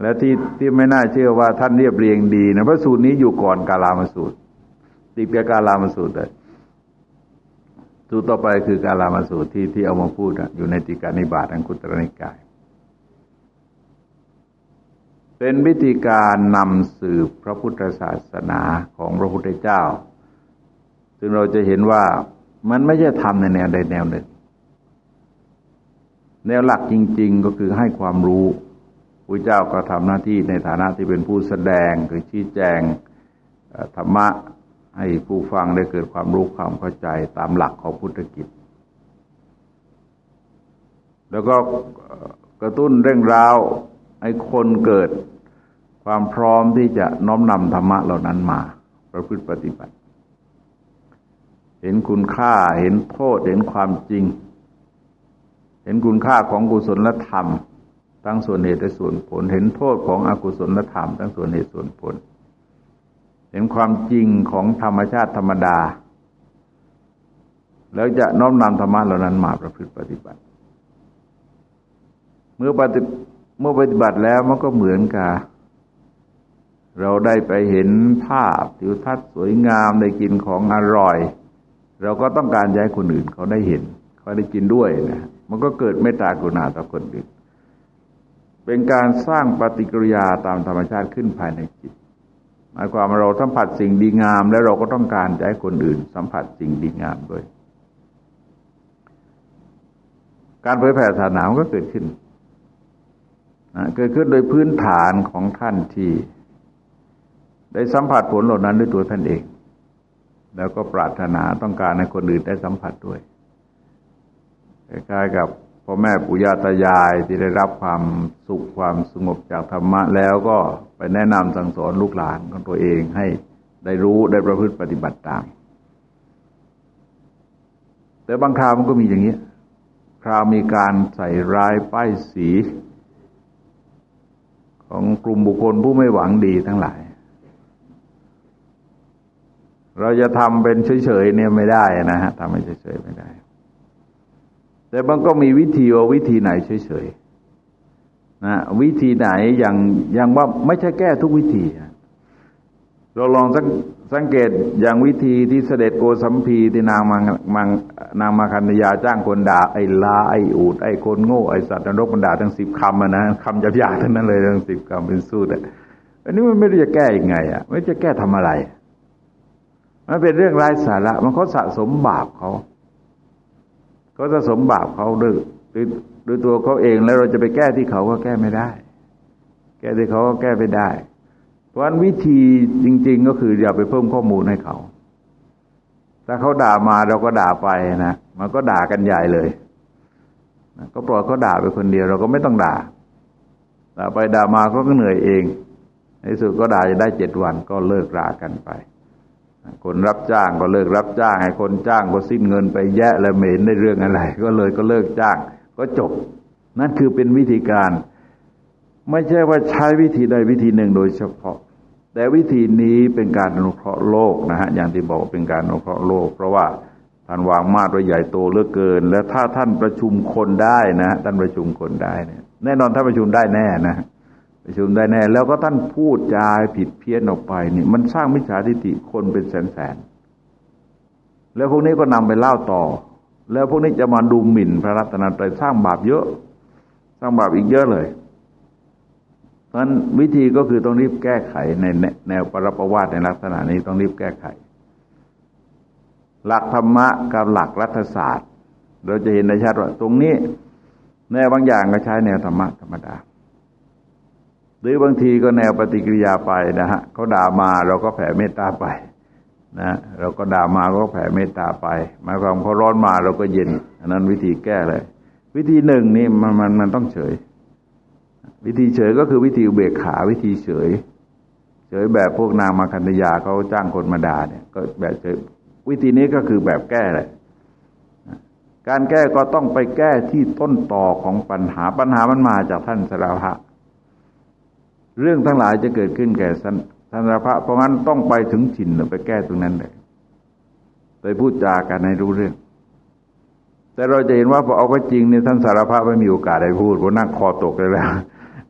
และที่ที่ไม่น่าเชื่อว่าท่านเรียบเรียงดีนะพระสูตรนี้อยู่ก่อนกาลามสูตร ติดกับกาลามสูตรเลยสูตรต่อไปคือกาลามสูตรที่ที่เอามาพูดอยู่ในติกานิบาตอังคุตรนิกาย เป็นวิธีการนำสืบพระพุทธศาสนาของพระพุทธเจ้า ซึ่งเราจะเห็นว่ามันไม่ใช่ทำในแนวใดแนวหนึ่ง แนวหลักจริง ๆ ก็คือให้ความรู้ พระเจ้าก็ทำหน้าที่ในฐานะที่เป็นผู้แสดงคือชี้แจงธรรมะให้ผู้ฟังได้เกิดความรู้ความเข้าใจตามหลักของพุทธกิจ แล้วก็กระตุ้นเร่งร้าวให้คนเกิดความพร้อมที่จะน้อมนำธรรมะเหล่านั้นมาประพฤติปฏิบัติ เห็นคุณค่าเห็นโทษเห็นความจริง เห็นคุณค่าของกุศลธรรม ทั้งส่วนเหตุและส่วนผล เห็นโทษของอกุศลธรรม ทั้งส่วนเหตุส่วนผล เห็นความจริงของธรรมชาติธรรมดา แล้วจะน้อมนำธรรมะเหล่านั้นมาประพฤติปฏิบัติ เมื่อปฏิเมื่อปฏิบัติแล้วมันก็เหมือนกับเราได้ไปเห็นภาพทิวทัศน์สวยงามได้กินของอร่อย เราก็ต้องการย้ายคนอื่นเขาได้เห็น เขาได้กินด้วยนะมันก็เกิดเมตตากรุณาต่อคนอื่น เป็นการสร้างปฏิกิริยาตามธรรมชาติขึ้นภายในจิต หมายความว่าเราสัมผัสสิ่งดีงาม แล้วเราก็ต้องการจะให้คนอื่น สัมผัสสิ่งดีงามด้วย การเผยแผ่ศาสนาก็เกิดขึ้นเกิดขึ้นโดยพื้นฐานของท่านที่ ได้สัมผัสผลเหล่านั้นด้วยตัวท่านเอง แล้วก็ปรารถนาต้องการให้คนอื่นได้สัมผัสด้วยคล้ายๆกับ พ่อแม่ปู่ย่าตายายที่ได้รับความสุขความสงบจากธรรมะแล้วก็ไปแนะนำสั่งสอนลูกหลานของตัวเองให้ได้รู้ได้ประพฤติปฏิบัติตาม แต่บางคราวมันก็มีอย่างนี้ คราวมีการใส่ร้ายป้ายสี ของกลุ่มบุคคลผู้ไม่หวังดีทั้งหลาย เราจะทำเป็นเฉยๆเนี่ยไม่ได้นะฮะทำให้เฉยๆไม่ได้ แต่มันก็มีวิธีว่าวิธีไหนเฉยๆนะวิธีไหนอย่างอย่างว่าไม่ใช่แก้ทุกวิธีเราลองสังสังเกตอย่างวิธีที่เสด็จโกสัมพีที่นางมังมังนางมาคันยาจ้างคนด่าไอ้ลาไอ้อูดไอ้คนโง่ไอ้สัตว์นรกมันด่าทั้งสิบคำนะคำหยาบๆทั้งนั้นเลยทั้งสิบคำเป็นสู้แต่อันนี้มันไม่รู้จะแก้ยังไงอะไม่จะแก้ทำอะไร มันเป็นเรื่องไร้สาระมันเขาสะสมบาปเขา เขาจะสมบาปเขาด้วยด้วยตัวเขาเองแล้วเราจะไปแก้ที่เขาก็แก้ไม่ได้ แก้ที่เขาก็แก้ไม่ได้ เพราะฉะนั้นวิธีจริง ๆ ก็คืออย่าไปเพิ่มข้อมูลให้เขา ถ้าเขาด่ามาเราก็ด่าไปนะมันก็ด่ากันใหญ่เลยก็ปล่อยเขาด่าไปคนเดียว เราก็ไม่ต้องด่าด่าไปด่ามาเขาก็เหนื่อยเองในสุดก็ด่าจะได้เจ็ดวันก็เลิกรากันไป คนรับจ้างก็เลิกรับจ้าง ให้คนจ้างก็สิ้นเงินไปแยะแล้วไม่เห็นได้เรื่องอะไร ก็เลยก็เลิกจ้าง ก็จบ นั่นคือเป็นวิธีการ ไม่ใช่ว่าใช้วิธีใดวิธีหนึ่งโดยเฉพาะ แต่วิธีนี้เป็นการอนุเคราะห์โลกนะฮะอย่างที่บอกเป็นการอนุเคราะห์โลก เพราะว่าท่านวางมาตรใหญ่โตเหลือเกิน แล้วถ้าท่านประชุมคนได้นะท่านประชุมคนได้เนี่ยแน่นอนท่านประชุมได้แน่นะ ประชุมได้แน่ แล้วก็ท่านพูดจาผิดเพี้ยนออกไปนี่มันสร้างมิจฉาทิฏฐิคนเป็นแสนๆแล้วพวกนี้ก็นำไปเล่าต่อ แล้วพวกนี้จะมาดูหมิ่นพระรัตนตรัยสร้างบาปเยอะ สร้างบาปอีกเยอะเลยเพราะนั้นวิธีก็คือต้องรีบแก้ไขในแนวปรประวาตในลักษณะนี้ต้องรีบแก้ไข หลักธรรมะกับหลักรัฐศาสตร์ เราจะเห็นได้ชัดว่า ตรงนี้แนวบางอย่างก็ใช้แนวธรรมะธรรมดา หรือบางทีก็แนวปฏิกิริยาไปนะฮะเขาด่ามาเราก็แผ่เมตตาไปนะเราก็ด่ามาก็แผ่เมตตาไปหมายความเขาร้อนมาเราก็เย็น อันนั้นวิธีแก้เลย วิธีหนึ่งนี่มันมันมันต้องเฉย วิธีเฉยก็คือวิธีเบกขาวิธีเฉย เฉยแบบพวกนางมาคันธยาเขาจ้างคนมาด่าเนี่ย ก็แบบเฉยวิธีนี้ก็คือแบบแก้เลยการแก้ก็ต้องไปแก้ที่ต้นต่อของปัญหาปัญหามันมาจากท่านสราภะ เรื่องทั้งหลายจะเกิดขึ้นแก่ท่านสราภะเพราะงั้นต้องไปถึงฉินไปแก้ตรงนั้นเลยไปพูดจากันให้รู้เรื่อง แต่เราจะเห็นว่าพอเอาก็จริงเนี่ยท่านสารภาพไม่มีโอกาสได้พูดเพราะนั่งคอตกเลยแล้ว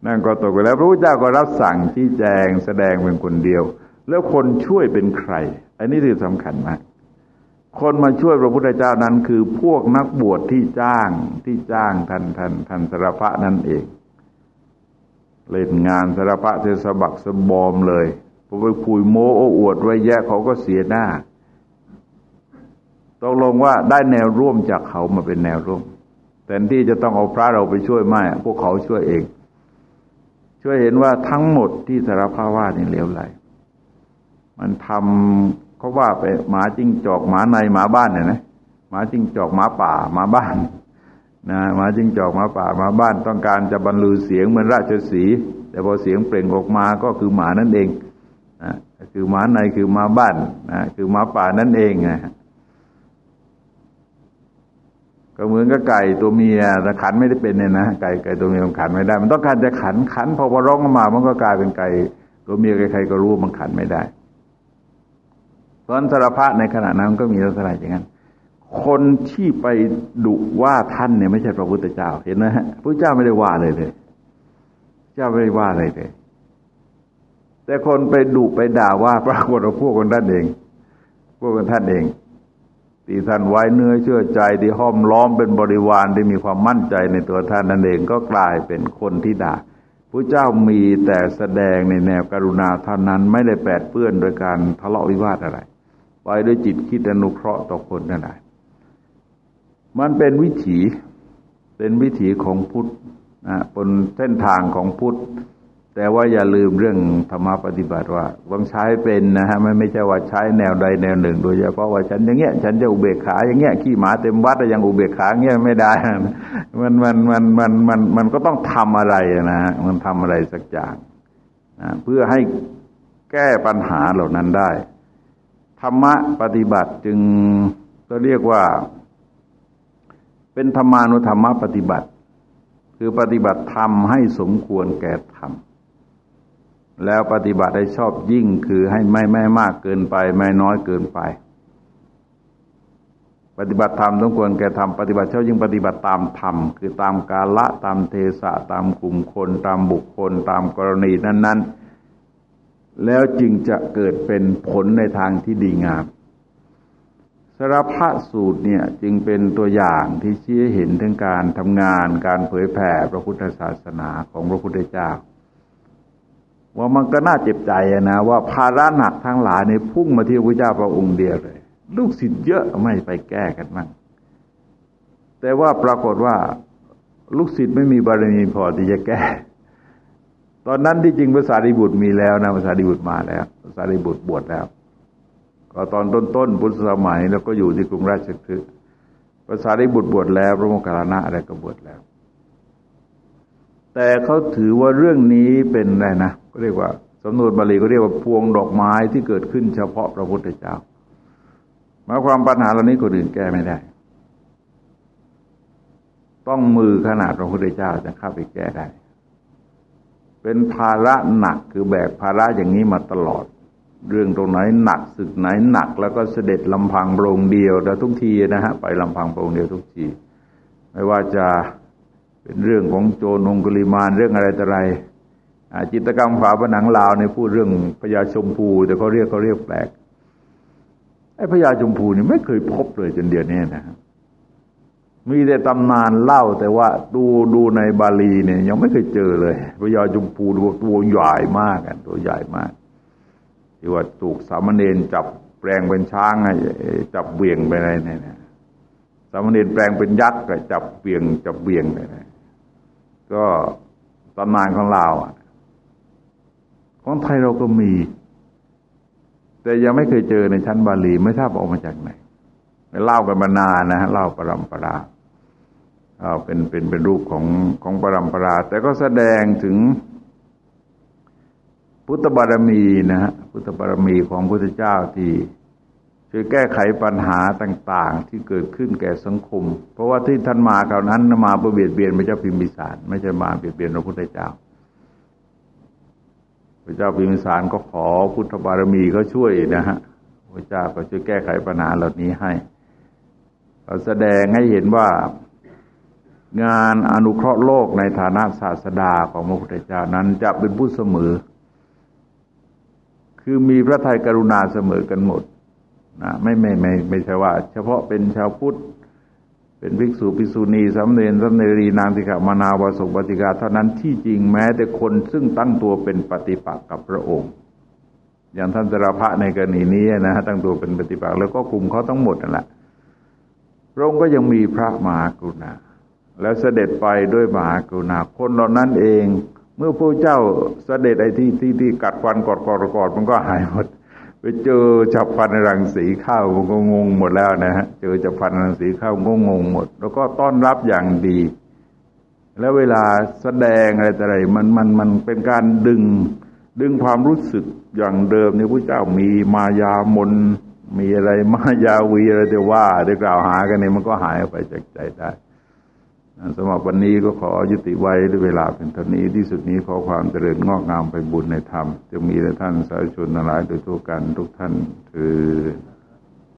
นั่งคอตกไปแล้ว พระพุทธเจ้าก็รับสั่งชี้แจงแสดงเป็นคนเดียว แล้วคนช่วยเป็นใคร อันนี้ถือสำคัญมาก คนมาช่วยพระพุทธเจ้านั้นคือพวกนักบวชที่จ้างที่จ้างท่านท่านท่านสารพะนั่นเอง เล่นงานสารพะเทสบักสบอมเลยพอไปคุยโมโอ้อวดไว้แย่เขาก็เสียหน้าตกลงว่าได้แนวร่วมจากเขามาเป็นแนวร่วมแต่ที่จะต้องเอาพระเราไปช่วยไม่พวกเขาช่วยเอง ช่วยเห็นว่าทั้งหมดที่สารภาว่านี่เลวไหลมันทำเขาว่าไปหมาจิ้งจอกหมาในหมาบ้านเนี่ยนะหมาจิ้งจอกหมาป่าหมาบ้าน นะหมาจิ้งจอกหมาป่าหมาบ้านต้องการจะบรรลือเสียงเหมือนราชสี แต่พอเสียงเปล่งออกมาก็คือหมานั่นเองนะคือหมาในคือหมาบ้านนะคือหมาป่านั่นเองไงก็เหมือนกับไก่ตัวเมียแต่ขันไม่ได้เป็นเนี่ยนะไก่ไก่ตัวเมียมันขันไม่ได้ มันต้องการจะขันขันพอพอร้องออกมา มันก็กลายเป็นไก่ตัวเมียใครๆก็รู้มันขันไม่ได้พราะสารพะในขณะนั้นก็มีลักษณะอย่างนั้น คนที่ไปดุว่าท่านเนี่ยไม่ใช่พระพุทธเจ้า เห็นไหมฮะพระเจ้าไม่ได้ว่าเลยเลย เจ้าไม่ได้ว่าอะไรเลย แต่คนไปดุไปด่าว่าปรากฏว่าพวกคนท่านเอง พวกคนท่านเองตีท่านไว้เนื้อเชื่อใจที่ห้อมล้อมเป็นบริวารที่มีความมั่นใจในตัวท่านนั่นเองก็กลายเป็นคนที่ด่าพระเจ้ามีแต่แสดงในแนวกรุณาเท่านั้นไม่ได้แปดเปื้อนโดยการทะเลาะวิวาทอะไร ไปด้วยจิตคิดอนุเคราะห์ต่อคนนั่นแหละ มันเป็นวิถีเป็นวิถีของพุทธนะบนเส้นทางของพุทธ แต่ว่าอย่าลืมเรื่องธรรมปฏิบัติว่าต้องใช้เป็นนะฮะไม่ไม่ใช่ว่าใช้แนวใดแนวหนึ่ง โดยเฉพาะว่าฉันอย่างเงี้ย ฉันจะอุเบกขาอย่างเงี้ยขี้หมาเต็มวัดแต่ยังอุเบกขาเงี้ยไม่ได้มันมันมันมันมันมันก็ต้องทำอะไรนะฮะมันทำอะไรสักอย่างนะเพื่อให้แก้ปัญหาเหล่านั้นได้ ธรรมะปฏิบัติจึงก็เรียกว่า เป็นธรรมานุธรรมะปฏิบัติ คือปฏิบัติธรรมให้สมควรแก่ธรรมแล้วปฏิบัติให้ชอบยิ่งคือให้ไม่ไม่มากเกินไป ไม่น้อยเกินไป ปฏิบัติธรรมสมควรแก่ธรรมปฏิบัติชอบยิ่งปฏิบัติตามธรรมคือตามกาละตามเทศะตามกลุ่มคน ตามบุคคล ตามกรณีนั้น ๆ แล้วจึงจะเกิดเป็นผลในทางที่ดีงาม สารพะสูตรเนี่ยจึงเป็นตัวอย่างที่ชี้เห็นถึงการทำงานการเผยแผ่พระพุทธศาสนาของพระพุทธเจ้า ว่ามันก็น่าเจ็บใจนะ ว่าภาระหนักทั้งหลายในพุ่งมาที่พระเจ้าพระองค์เดียวเลย ลูกศิษย์เยอะไม่ไปแก้กันมั่งแต่ว่าปรากฏว่าลูกศิษย์ไม่มีบารมีพอที่จะแก้ ตอนนั้นที่จริงภาษาดิบุตรมีแล้วนะภาษาดิบุตรมาแล้วภาษาดิบุตรบวชแล้ว ก็ตอนต้นๆพุทธสมัยแล้วก็อยู่ที่กรุงราชคฤห์ภาษาดิบุตรบวชแล้ว พระโมคคัลลานะอะไรก็บวชแล้ว แต่เขาถือว่าเรื่องนี้เป็นอะไรนะก็เรียกว่าสำนวนบาลีก็เรียกว่าพวงดอกไม้ที่เกิดขึ้นเฉพาะพระพุทธเจ้าหมายความปัญหาเหล่านี้คนอื่นแก้ไม่ได้ ต้องมือขนาดพระพุทธเจ้าจะเข้าไปแก้ได้ เป็นภาระหนักคือแบกภาระอย่างนี้มาตลอด เรื่องตรงไหนหนักศึกไหนหนัก แล้วก็เสด็จลำพังโปรงเดียวแต่ทุกทีนะฮะไปลำพังโปรงเดียวทุกที ไม่ว่าจะเป็นเรื่องของโจรองคุลิมานเรื่องอะไรต่ออะไรจิตกรรมฝาผนังลาวเนี่ยพูดเรื่องพญาชมพู แต่เขาเรียกเขาเรียกแปลกไอ้พญาชมพูนี่ไม่เคยพบเลยจนเดียวนี้นะมีแต่ตำนานเล่าแต่ว่าดูดูในบาลีเนี่ย ยังไม่เคยเจอเลยพญาชมพูตัวตัวใหญ่มากกันตัวใหญ่มาก ที่ว่าถูกสามเณรจับแปลงเป็นช้างจับเบี่ยงไปอะไรเนี่ยสามเณรแปลงเป็นยักษ์จับเบี่ยงจับเบี่ยงไปก็ตำนานของเราอะ ของไทยเราก็มี แต่ยังไม่เคยเจอในชั้นบาลี ไม่ทราบออกมาจากไหนเล่ากันมานานนะฮะเล่าปรำปราเป็นเป็นเป็นรูปของของปรำปรา แต่ก็แสดงถึง พุทธบารมีนะฮะพุทธบารมีของพระเจ้าที่ช่วยแก้ไขปัญหาต่าง ๆ ที่เกิดขึ้นแก่สังคม เพราะว่าที่ท่านมาคราวนั้นมาเพื่อเบียดเบียนพระเจ้าพิมพิสาร ไม่ใช่มาเบียดเบียนพระพุทธเจ้า พระเจ้าพิมพิสารก็ขอพุทธบารมีเขาช่วยนะฮะพระเจ้าก็ช่วยแก้ไขปัญหาเหล่านี้ให้เราแสดงให้เห็นว่างานอนุเคราะห์โลกในฐานะศาสดาของพระพุทธเจ้านั้นจะเป็นผู้เสมอ คือมีพระทัยกรุณาเสมอกันหมดนะไม่ไม่ไม่ไม่ใช่ว่า เฉพาะเป็นชาวพุทธ เป็นภิกษุภิกษุณีสำเนรสำเนรีนางติกามานาวสุปฏิกาเท่านั้นที่จริงแม้แต่คนซึ่งตั้งตัวเป็นปฏิปักษ์กับพระองค์ อย่างท่านสรพะในกรณีนี้นะฮะตั้งตัวเป็นปฏิปักษ์แล้วก็กลุ่มเขาทั้งหมดนั่นแหละพระองค์ก็ยังมีพระมหากรุณา แล้วเสด็จไปด้วยมหากรุณาคนเหล่านั้นเอง เมื่อพระเจ้าเสด็จไอ้ที่ที่ที่กัดฟันกอดกอดกอดมันก็หายหมด ไปเจอจับพันรังสีเข้ามันก็งงหมดแล้วนะฮะเจอจับพันรังสีเข้าก็งงหมด แล้วก็ต้อนรับอย่างดี แล้วเวลาแสดงอะไรต่ออะไรมันมันมันเป็นการดึงดึงความรู้สึกอย่างเดิมในพระเจ้ามีมายามนมีอะไรมายาวีอะไรจะว่าได้กล่าวหากันเนี่ยมันก็หายไปจากใจได้ สำหรับวันนี้ก็ขอยุติไว้ด้วยเวลาเป็นเท่านี้ที่สุดนี้ขอความเจริญงอกงามไปบุญในธรรมจะมีแต่ท่านสาธุชนทั้งหลายโดยทั่วกันทุกท่านคือ